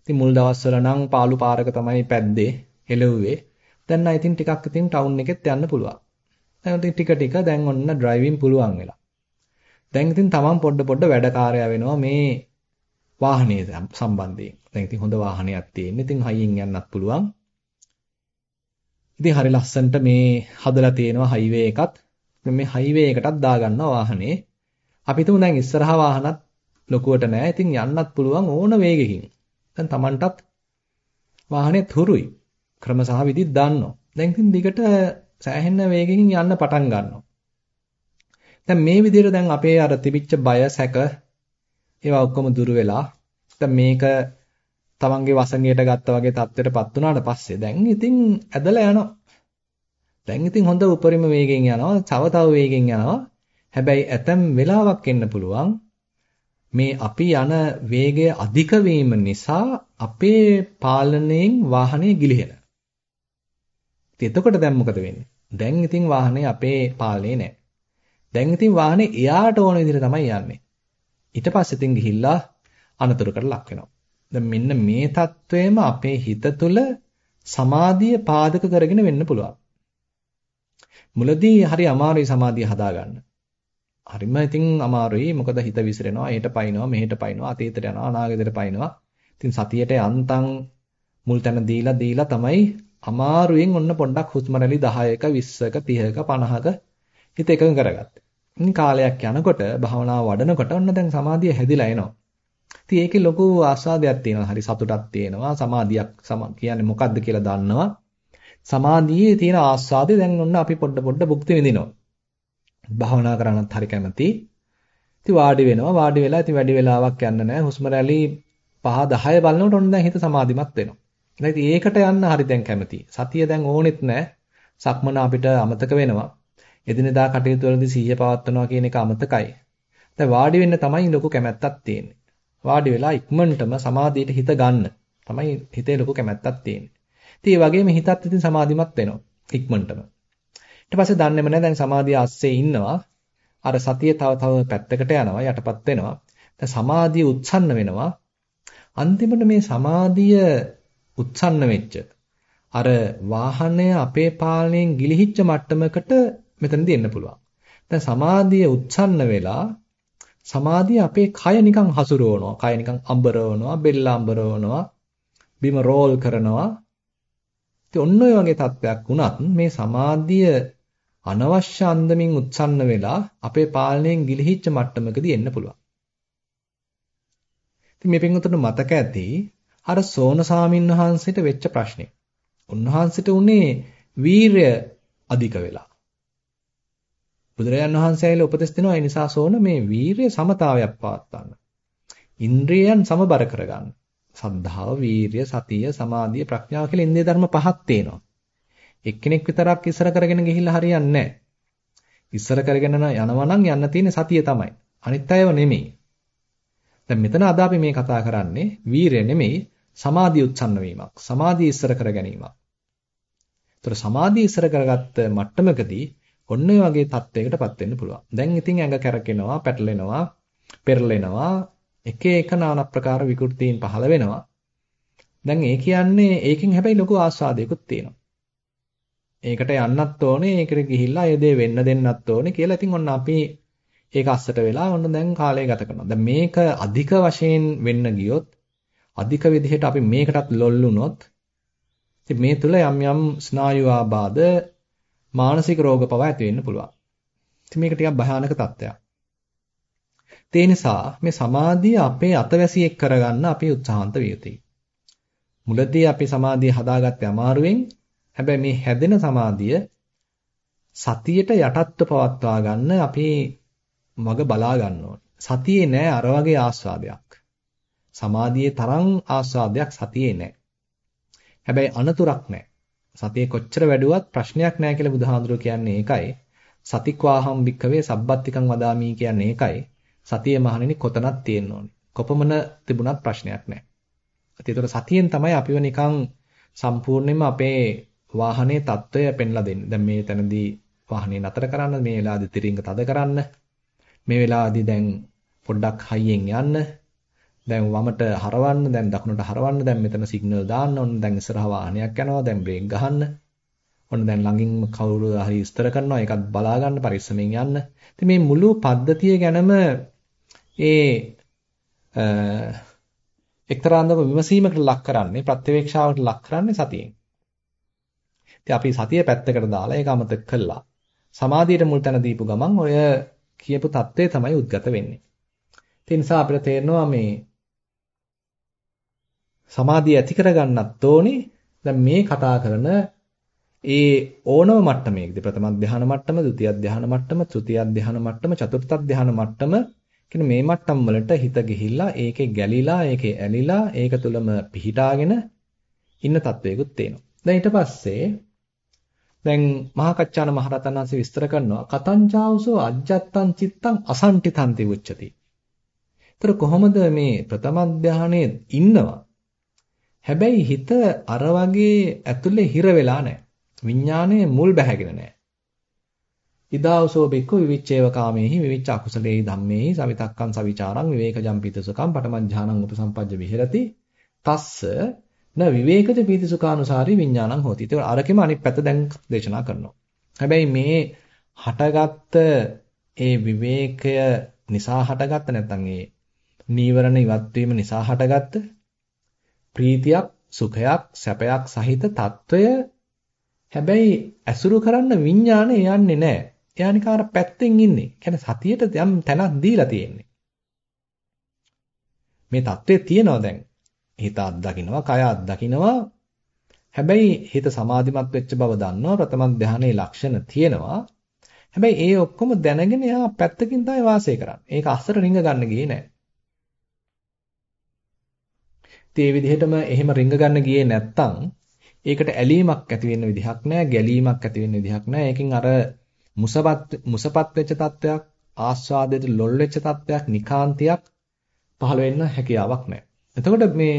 Speaker 1: ඉතින් මුල් දවස්වල නම් පාළු පාරක තමයි පැද්දේ, හෙලුවේ. දැන් නම් ඉතින් ටිකක් ඉතින් ටවුන් එකෙත් යන්න පුළුවන්. දැන් ඉතින් ටික ටික දැන් ඔන්න ඩ්‍රයිවිං පුළුවන් වෙලා. දැන් ඉතින් තමන් පොඩ පොඩ වැඩකාරයා වෙනවා මේ වාහනේ සම්බන්ධයෙන්. දැන් ඉතින් හොඳ වාහනයක් තියෙන. ඉතින් හයියෙන් යන්නත් පුළුවන්. ඉතින් හරි ලස්සනට මේ හදලා තියෙනවා හයිවේ එකත්. මේ හයිවේ එකටත් දාගන්නවා වාහනේ. අපි හිතමු දැන් ඉස්සරහා වාහනත් ලොකුවට නෑ. ඉතින් යන්නත් පුළුවන් ඕන වේගකින්. දැන් Tamanටත් වාහනේ තුරුයි. ක්‍රම සහ විදිත් දාන්නවා. දැන් ඉතින් දිගට සෑහෙන වේගකින් යන්න පටන් ගන්නවා. දැන් මේ විදිහට දැන් අපේ අර තිබිච්ච බය සැක ඒවා ඔක්කොම දුර වෙලා දැන් මේක තමන්ගේ වසඟයට ගත්තා වගේ තත්ත්වයටපත් වුණාට පස්සේ දැන් ඉතින් ඇදලා යනවා. දැන් ඉතින් හොඳ උපරිම වේගෙන් යනවා, තව තව වේගෙන් යනවා. හැබැයි ඇතම් වෙලාවක් එන්න පුළුවන් මේ අපි යන වේගය අධික නිසා අපේ පාලනයෙන් වාහනේ ගිලිහෙන. ඉතින් එතකොට දැන් මොකද වෙන්නේ? දැන් ඉතින් වාහනේ අපේ පාලනේ නැහැ. දැන් ඉතින් වාහනේ එයාට ඕන විදිහට තමයි යන්නේ. ඊට පස්සේ ඉතින් ගිහිල්ලා අනතුරකට ලක් වෙනවා. දැන් මෙන්න මේ தത്വෙම අපේ හිත තුළ සමාධිය පාදක කරගෙන වෙන්න පුළුවන්. මුලදී හරි අමාරුයි සමාධිය හදාගන්න. හරිම ඉතින් අමාරුයි මොකද හිත විසිරෙනවා, ඒට පයින්නවා, මෙහෙට පයින්නවා, අතීතයට යනවා, අනාගතයට පයින්නවා. ඉතින් සතියට යන්තම් මුල් තැන දීලා දීලා තමයි අමාරුවෙන් ඔන්න පොඩ්ඩක් හුස්ම රැලි 10ක 20ක 30ක 50ක හිත එකඟ කරගත්තේ. ඉතින් කාලයක් යනකොට භාවනාව වඩනකොට ඔන්න දැන් සමාධිය හැදිලා එනවා. ඉතින් ඒකේ ලොකු ආස්වාදයක් තියෙනවා. හරි සතුටක් තියෙනවා. සමාධියක් සම කියන්නේ මොකද්ද කියලා දන්නවා. සමාධියේ තියෙන ආස්වාදය දැන් ඔන්න අපි පොඩ පොඩ භුක්ති විඳිනවා. භාවනා කරන්නත් හරි කැමති. ඉතින් වාඩි වෙනවා. වාඩි වෙලා ඉතින් වැඩි වෙලාවක් යන්න නැහැ. හුස්ම රැලි 5 10 බලනකොට ඔන්න දැන් හිත සමාධිමත් වෙනවා. දැන් ඉතින් ඒකට යන්න හරි දැන් කැමති. සතිය දැන් ඕනෙත් නැහැ. සක්මන අපිට අමතක වෙනවා. එදිනෙදා කටයුතු වලදී සිහිය පවත්වනවා කියන එක අමතකයි. දැන් වාඩි වෙන්න තමයි ලොකු කැමැත්තක් තියෙන්නේ. වාඩි වෙලා ඉක්මනටම සමාධියට හිත ගන්න තමයි හිතේ ලොකු කැමැත්තක් තියෙන්නේ. ඉතින් ඒ වගේම හිතත් ඉතින් සමාධිමත් වෙනවා ඉක්මනටම. ඊට පස්සේ දන්නේම නැහැ දැන් සමාධිය ASCII ඉන්නවා. අර සතිය තව තව පැත්තකට යනවා යටපත් වෙනවා. දැන් සමාධිය උත්සන්න වෙනවා. අන්තිමට මේ සමාධිය උත්සන්න වෙච්ච අර වාහනය අපේ පාලනයෙන් ගිලිහිච්ච මට්ටමකට මෙතනදී එන්න පුළුවන්. දැන් සමාධිය උත්සන්න වෙලා සමාධිය අපේ කය නිකන් හසුරවනවා. කය නිකන් අඹරවනවා, බෙල්ල අඹරවනවා, බිම රෝල් කරනවා. ඉතින් ඔන්න ඔය වගේ තත්ත්වයක් වුණත් මේ සමාධිය අනවශ්‍ය අන්දමින් උත්සන්න වෙලා අපේ පාලනයෙන් ගිලිහිච්ච මට්ටමකදී එන්න පුළුවන්. ඉතින් මේ පින්වතුන්ට මතක ඇති අර සෝන සාමින් වහන්සේට වෙච්ච ප්‍රශ්නේ. උන්වහන්සේට උනේ වීරය අධික වෙලා. බුදුරජාන් වහන්සේ ඇවිල්ලා උපදෙස් දෙනවා ඒ නිසා සෝන මේ වීරිය සමතාවයක් පවත්වන්න. ඉන්ද්‍රියයන් සමබර කරගන්න. සද්ධාව, වීරිය, සතිය, සමාධිය, ප්‍රඥාව කියලා ඉන්ද්‍රිය ධර්ම පහක් තියෙනවා. එක්කෙනෙක් විතරක් ඉස්සර කරගෙන ගිහිල්ලා හරියන්නේ නැහැ. ඉස්සර කරගෙන යනවා නම් යන්න තියෙන්නේ සතිය තමයි. අනිත් අයව නෙමෙයි. දැන් මෙතන අද අපි මේ කතා කරන්නේ වීරිය නෙමෙයි සමාධිය උත්සන්න වීමක්. සමාධිය ඉස්සර කර ගැනීමක්. ඒතර සමාධිය ඉස්සර කරගත්ත මට්ටමකදී ඔන්න ඔය වගේ තත්වයකටපත් වෙන්න පුළුවන්. දැන් ඉතින් ඇඟ කැරකෙනවා, පැටලෙනවා, පෙරලෙනවා, එක එක নানা ප්‍රකාර විකෘතීන් පහළ වෙනවා. දැන් ඒ කියන්නේ ඒකෙන් හැබැයි ලොකු ආස්වාදයකුත් තියෙනවා. ඒකට යන්නත් ඕනේ, ඒකට ගිහිල්ලා ඒ දේ වෙන්න දෙන්නත් ඕනේ කියලා ඉතින් ඔන්න අපි ඒක අස්සට වෙලා ඔන්න දැන් කාලය ගත කරනවා. දැන් මේක අධික වශයෙන් වෙන්න ගියොත් අධික විදිහට අපි මේකටත් ලොල් වුණොත් ඉතින් මේ තුල යම් යම් ස්නායු ආබාධ මානසික රෝග පවා ඇති වෙන්න පුළුවන්. ඉතින් මේක ටිකක් භයානක තත්ත්වයක්. ඒ නිසා මේ සමාධිය අපේ අතවැසියෙක් කරගන්න අපි උත්සාහන්ත විය යුතුයි. මුලදී අපි සමාධිය හදාගත්තේ අමාරුවෙන්. හැබැයි මේ හැදෙන සමාධිය සතියට යටත්ව පවත්වා ගන්න අපි මග බලා ගන්න ඕනේ. සතියේ නෑ අර වගේ ආස්වාදයක්. සමාධියේ තරම් ආස්වාදයක් සතියේ නෑ. හැබැයි අනතුරක් නෑ. සතිය කොච්චර වැඩුවත් ප්‍රශ්නයක් නැහැ කියලා බුදුහාඳුරෝ කියන්නේ ඒකයි. සතික්වාහම් භික්කවේ සබ්බත්තිකං වදාමි කියන්නේ ඒකයි. සතිය මහණෙනි කොතනක් තියෙන්න ඕනේ. කොපමණ තිබුණත් ප්‍රශ්නයක් නැහැ. ඒතකොට සතියෙන් තමයි අපිව නිකන් සම්පූර්ණයෙන්ම අපේ වාහනේ తত্ত্বය පෙන්ලා දෙන්නේ. දැන් මේ තැනදී වාහනේ නතර කරන්න, මේ වෙලාවේදී තිරින්ග තද කරන්න. මේ වෙලාවේදී දැන් පොඩ්ඩක් හයියෙන් යන්න. දැන් වමට හරවන්න, දැන් දකුණට හරවන්න, දැන් මෙතන සිග්නල් දාන්න, ඔන්න දැන් ඉස්සරහ වාහනයක් යනවා, දැන් බ්‍රේක් ගහන්න. ඔන්න දැන් ළඟින්ම කවුරු හරි විස්තර කරනවා, ඒකත් බලා ගන්න පරිස්සමෙන් යන්න. ඉතින් මේ මුළු පද්ධතිය ගැනම ඒ එක්තරා අන්දමක විමසීමකට ලක් කරන්නේ, ප්‍රත්‍යවේක්ෂාවට ලක් කරන්නේ සතියෙන්. ඉතින් අපි සතිය පැත්තකට දාලා ඒක අමතක කළා. සමාධියට මුල් තැන දීපු ගමන් ඔය කියපු தත්ත්වය තමයි උද්ගත වෙන්නේ. ඒ නිසා අපිට තේරෙනවා මේ සමාධිය ඇති කරගන්නත් ඕනේ. දැන් මේ කතා කරන ඒ ඕනම මට්ටමේදී ප්‍රථම ධ්‍යාන මට්ටම, ဒုတိ ය ධ්‍යාන මට්ටම, තෘතිය ධ්‍යාන මට්ටම, චතුර්ථ ධ්‍යාන මට්ටම කියන මේ මට්ටම් වලට හිත ගිහිල්ලා ඒකේ ගැලිලා, ඒකේ ඇලිලා, ඒක තුලම පිහිටාගෙන ඉන්න තත්වයකුත් තියෙනවා. දැන් ඊට පස්සේ දැන් මහා කච්චාන මහරතන් වහන්සේ විස්තර කරනවා කතංචාවසෝ අජ්ජත්තං චිත්තං අසංටිතන්ති උච්චති. ඒතර කොහොමද මේ ප්‍රථම ධානයේ ඉන්නවා හැබැයි හිත අර වගේ ඇතුලේ හිර වෙලා නැහැ. විඥානයේ මුල් බැහැගෙන නැහැ. ඉදාවසෝ බික්කු විවිච්ඡේව කාමේහි විවිච්ඡ අකුසලේහි ධම්මේහි සවිතක්කං සවිචාරං විවේකජම් පීතසුඛං පඨමඥානං උපසම්පජ්ජ විහෙරති තස්ස න විවේකජ පීතිසුඛානුසාරී විඥානං හෝති. ඒක අරකෙම අනිත් පැත්ත දැන් දේශනා කරනවා. හැබැයි මේ හටගත්ත ඒ විවේකය නිසා හටගත්ත නැත්නම් ඒ නීවරණ ඉවත් වීම නිසා හටගත්ත ප්‍රීතියක් සුඛයක් සැපයක් සහිත తত্ত্বය හැබැයි ඇසුරු කරන්න විඥාණය යන්නේ නැහැ. එයා නිකන් අර පැත්තෙන් ඉන්නේ. කියන්නේ සතියට යම් තැනක් දීලා තියෙන්නේ. මේ தત્ත්වය තියෙනවා දැන්. හිත අත්දකින්නවා, කය අත්දකින්නවා. හැබැයි හිත සමාධිමත් වෙච්ච බව දන්නවා. ප්‍රථම ධානයේ ලක්ෂණ තියෙනවා. හැබැයි ඒ ඔක්කොම දැනගෙන එයා පැත්තකින් තමයි වාසය කරන්නේ. ඒක අසර රිංග ගන්න ගියේ නැහැ. ඒ විදිහටම එහෙම රිංග ගන්න ගියේ නැත්තම් ඒකට ඇලීමක් ඇති වෙන්න විදිහක් නැහැ, ගැලීමක් ඇති වෙන්න විදිහක් නැහැ. ඒකෙන් අර මුසපත් මුසපත් වෙච්ච තත්වයක්, ආස්වාදයට ලොල් වෙච්ච තත්වයක්, නිකාන්තියක් පහළ වෙන්න හැකියාවක් නැහැ. එතකොට මේ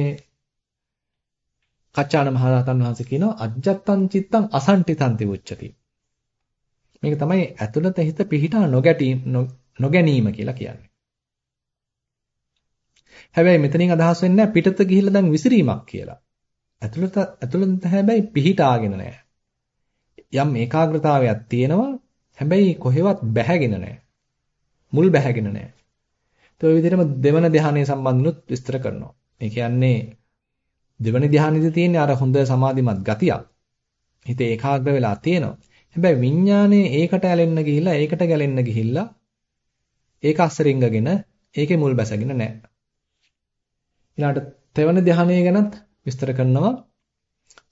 Speaker 1: කච්චාන මහරහතන් වහන්සේ කියනවා අජ්ජත්තං චිත්තං අසංටිතං තිවුච්චති. මේක තමයි ඇතුළත හිත පිහිටා නොගැටීම නොගැනීම කියලා කියන්නේ. හැබැයි මෙතනින් අදහස් වෙන්නේ පිටත ගිහිල්ලා දැන් විසිරීමක් කියලා. ඇතුළත ඇතුළත හැබැයි පිහිටාගෙන නැහැ. යම් ඒකාග්‍රතාවයක් තියෙනවා. හැබැයි කොහෙවත් බැහැගෙන නැහැ. මුල් බැහැගෙන නැහැ. ඒ විදිහටම දෙවන ධානයේ සම්බන්ධනුත් විස්තර කරනවා. ඒ කියන්නේ දෙවන ධානයේදී තියෙන්නේ අර හොඳ සමාධිමත් ගතියක්. හිත ඒකාග්‍ර වෙලා තියෙනවා. හැබැයි විඥානයේ ඒකට ඇලෙන්න ගිහිල්ලා ඒකට ගැලෙන්න ගිහිල්ලා ඒක අස්සරින්ගගෙන ඒකේ මුල් බැසගෙන නැහැ. ඊළඟට තෙවන ධානය ගැනත් විස්තර කරනවා.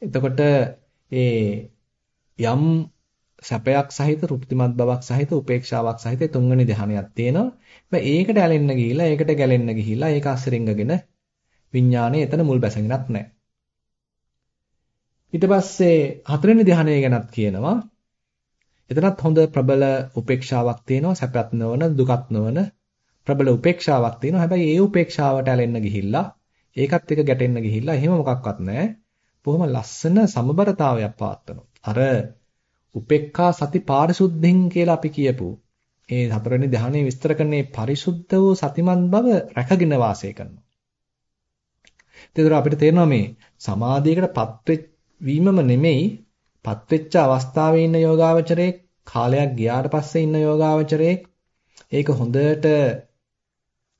Speaker 1: එතකොට ඒ යම් සැපයක් සහිත තෘප්තිමත් බවක් සහිත උපේක්ෂාවක් සහිත තුන්වෙනි ධානයක් තියෙනවා. හැබැයි ඒකට ඇලෙන්න ගිහිල්ලා ඒකට ගැලෙන්න ගිහිල්ලා ඒක අස්සරින්ගගෙන විඥානයේ එතන මුල් බැසගෙනත් නැහැ. ඊට පස්සේ හතරවෙනි ධානය ගැනත් කියනවා. එතනත් හොඳ ප්‍රබල උපේක්ෂාවක් තියෙනවා සැපත් නොවන දුකත් නොවන ප්‍රබල උපේක්ෂාවක් තියෙනවා හැබැයි ඒ උපේක්ෂාවට ඇලෙන්න ගිහිල්ලා ඒකත් එක්ක ගැටෙන්න ගිහිල්ලා එහෙම මොකක්වත් නැහැ බොහොම ලස්සන සමබරතාවයක් පවත්වනවා අර උපේක්ඛා සති පාරිශුද්ධින් කියලා අපි කියපු ඒ හතරවෙනි ධ්‍යානයේ විස්තර කරන්නේ පරිසුද්ධ වූ සතිමත් බව රැකගෙන වාසය කරනවා. ඒතර අපිට තේරෙනවා මේ සමාධියකටපත් වීමම නෙමෙයි පත්වෙච්ච අවස්ථාවේ ඉන්න යෝගාවචරයේ කාලයක් ගියාට පස්සේ ඉන්න යෝගාවචරයේ ඒක හොඳට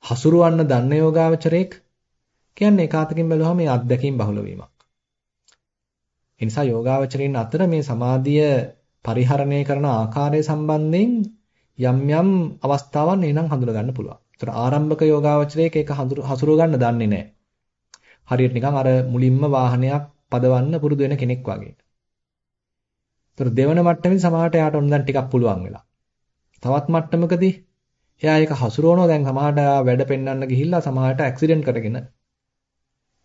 Speaker 1: හසුරවන්න දන්න යෝගාවචරයෙක් කියන්නේ ඒකාතකින් බැලුවම මේ අත්දැකීම් බහුල වීමක්. ඒ නිසා යෝගාවචරයින් අතර මේ සමාධිය පරිහරණය කරන ආකාරය සම්බන්ධයෙන් යම් යම් අවස්ථාවන් එනම් හඳුනා ගන්න පුළුවන්. ඒතර ආරම්භක යෝගාවචරයේක ඒක හසුරව ගන්න දන්නේ නැහැ. හරියට නිකන් අර මුලින්ම වාහනයක් පදවන්න පුරුදු වෙන කෙනෙක් වගේ. ඒතර දෙවන මට්ටමේ සමහරට එයාට ඔන්න දැන් ටිකක් පුළුවන් වෙලා. තවත් මට්ටමකදී එයා ඒක හසුරවනවා දැන් සමහරට වැඩ පෙන්වන්න ගිහිල්ලා සමහරට ඇක්සිඩන්ට් කරගෙන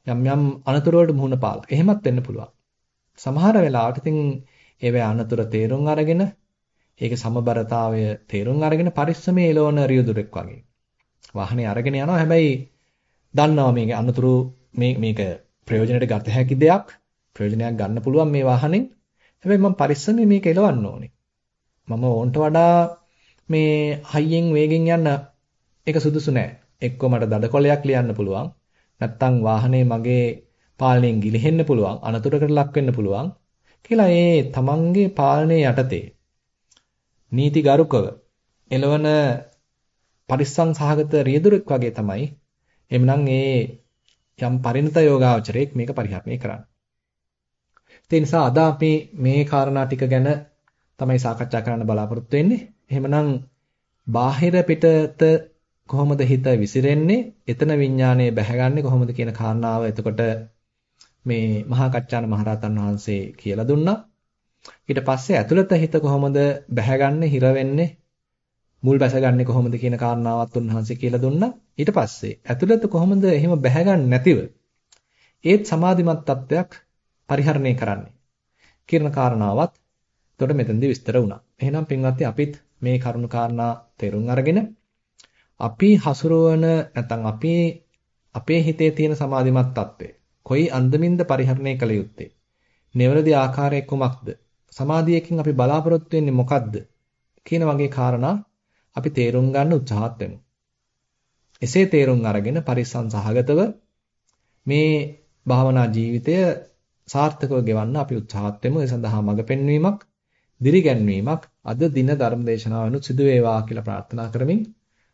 Speaker 1: යම් යම් අනතුරු වලට මුහුණ පාලා. එහෙමත් වෙන්න පුළුවන්. සමහර වෙලාවට ඉතින් ඒවේ අනතුර තේරුම් අරගෙන ඒකේ සමබරතාවය තේරුම් අරගෙන පරිස්සමේ එළවන රියදුරෙක් වගේ. වාහනේ අරගෙන යනවා හැබැයි දන්නවා මේකේ අනතුරු මේ මේක ප්‍රයෝජනයට ගත හැකි දෙයක් ප්‍රයෝජනයක් ගන්න පුළුවන් මේ වාහනේ හැබැයි මම පරිස්සමෙන් මේක එලවන්න ඕනේ. මම ඕන්ට වඩා මේ හයියෙන් වේගෙන් යන්න ඒක සුදුසු නෑ. එක්කෝ මට දඩකොලයක් ලියන්න පුළුවන්. නැත්තම් වාහනේ මගේ පාලනයෙන් ගිලිහෙන්න පුළුවන්. අනතුරකට ලක් වෙන්න පුළුවන්. කියලා ඒ තමන්ගේ පාලනයේ යටතේ නීතිගරුකව එළවන පරිස්සම් සහගත රියදුරෙක් වගේ තමයි එමනම් ඒ යම් පරිණත යෝගාවචරයක් මේක පරිහරණය කරන්නේ. ඒ නිසා අද අපි මේ කාරණා ටික ගැන තමයි සාකච්ඡා කරන්න බලාපොරොත්තු වෙන්නේ. එහෙමනම් බාහිර පිටත කොහොමද හිත විසිරෙන්නේ? එතන විඥානය බැහැගන්නේ කොහොමද කියන කාරණාව එතකොට මේ මහා කච්චාන මහරහතන් වහන්සේ කියලා දුන්නා. ඊට පස්සේ ඇතුළත හිත කොහොමද බැහැගන්නේ, හිර වෙන්නේ, මුල් බැසගන්නේ කොහොමද කියන කාරණාවත් උන්වහන්සේ කියලා දුන්නා. ඊට පස්සේ ඇතුළත කොහොමද එහෙම බැහැගන්නේ නැතිව ඒත් සමාධිමත් තත්වයක් පරිහරණය කරන්නේ කියන කාරණාවත් එතකොට මෙතනදී විස්තර වුණා. එහෙනම් පින්වත්නි අපිත් මේ කරුණු කාරණා තේරුම් අරගෙන අපි හසුරවන නැත්නම් අපි අපේ හිතේ තියෙන සමාධිමත් తත්වය කොයි අන්දමින්ද පරිහරණය කළ යුත්තේ? නිවැරදි ආකාරයේ කුමක්ද? සමාධියකින් අපි බලාපොරොත්තු වෙන්නේ මොකක්ද? කියන වගේ කාරණා අපි තේරුම් ගන්න උත්සාහත් වෙමු. එසේ තේරුම් අරගෙන පරිසං සහගතව මේ භාවනා ජීවිතය සාර්ථකව ගෙවන්න අපි උත්සාහත් වෙමු. ඒ සඳහා මඟ පෙන්වීමක් දිරිගැන්වීමක් අද දින ධර්මදේශනාවනුත් සිදු වේවා කියලා ප්‍රාර්ථනා කරමින්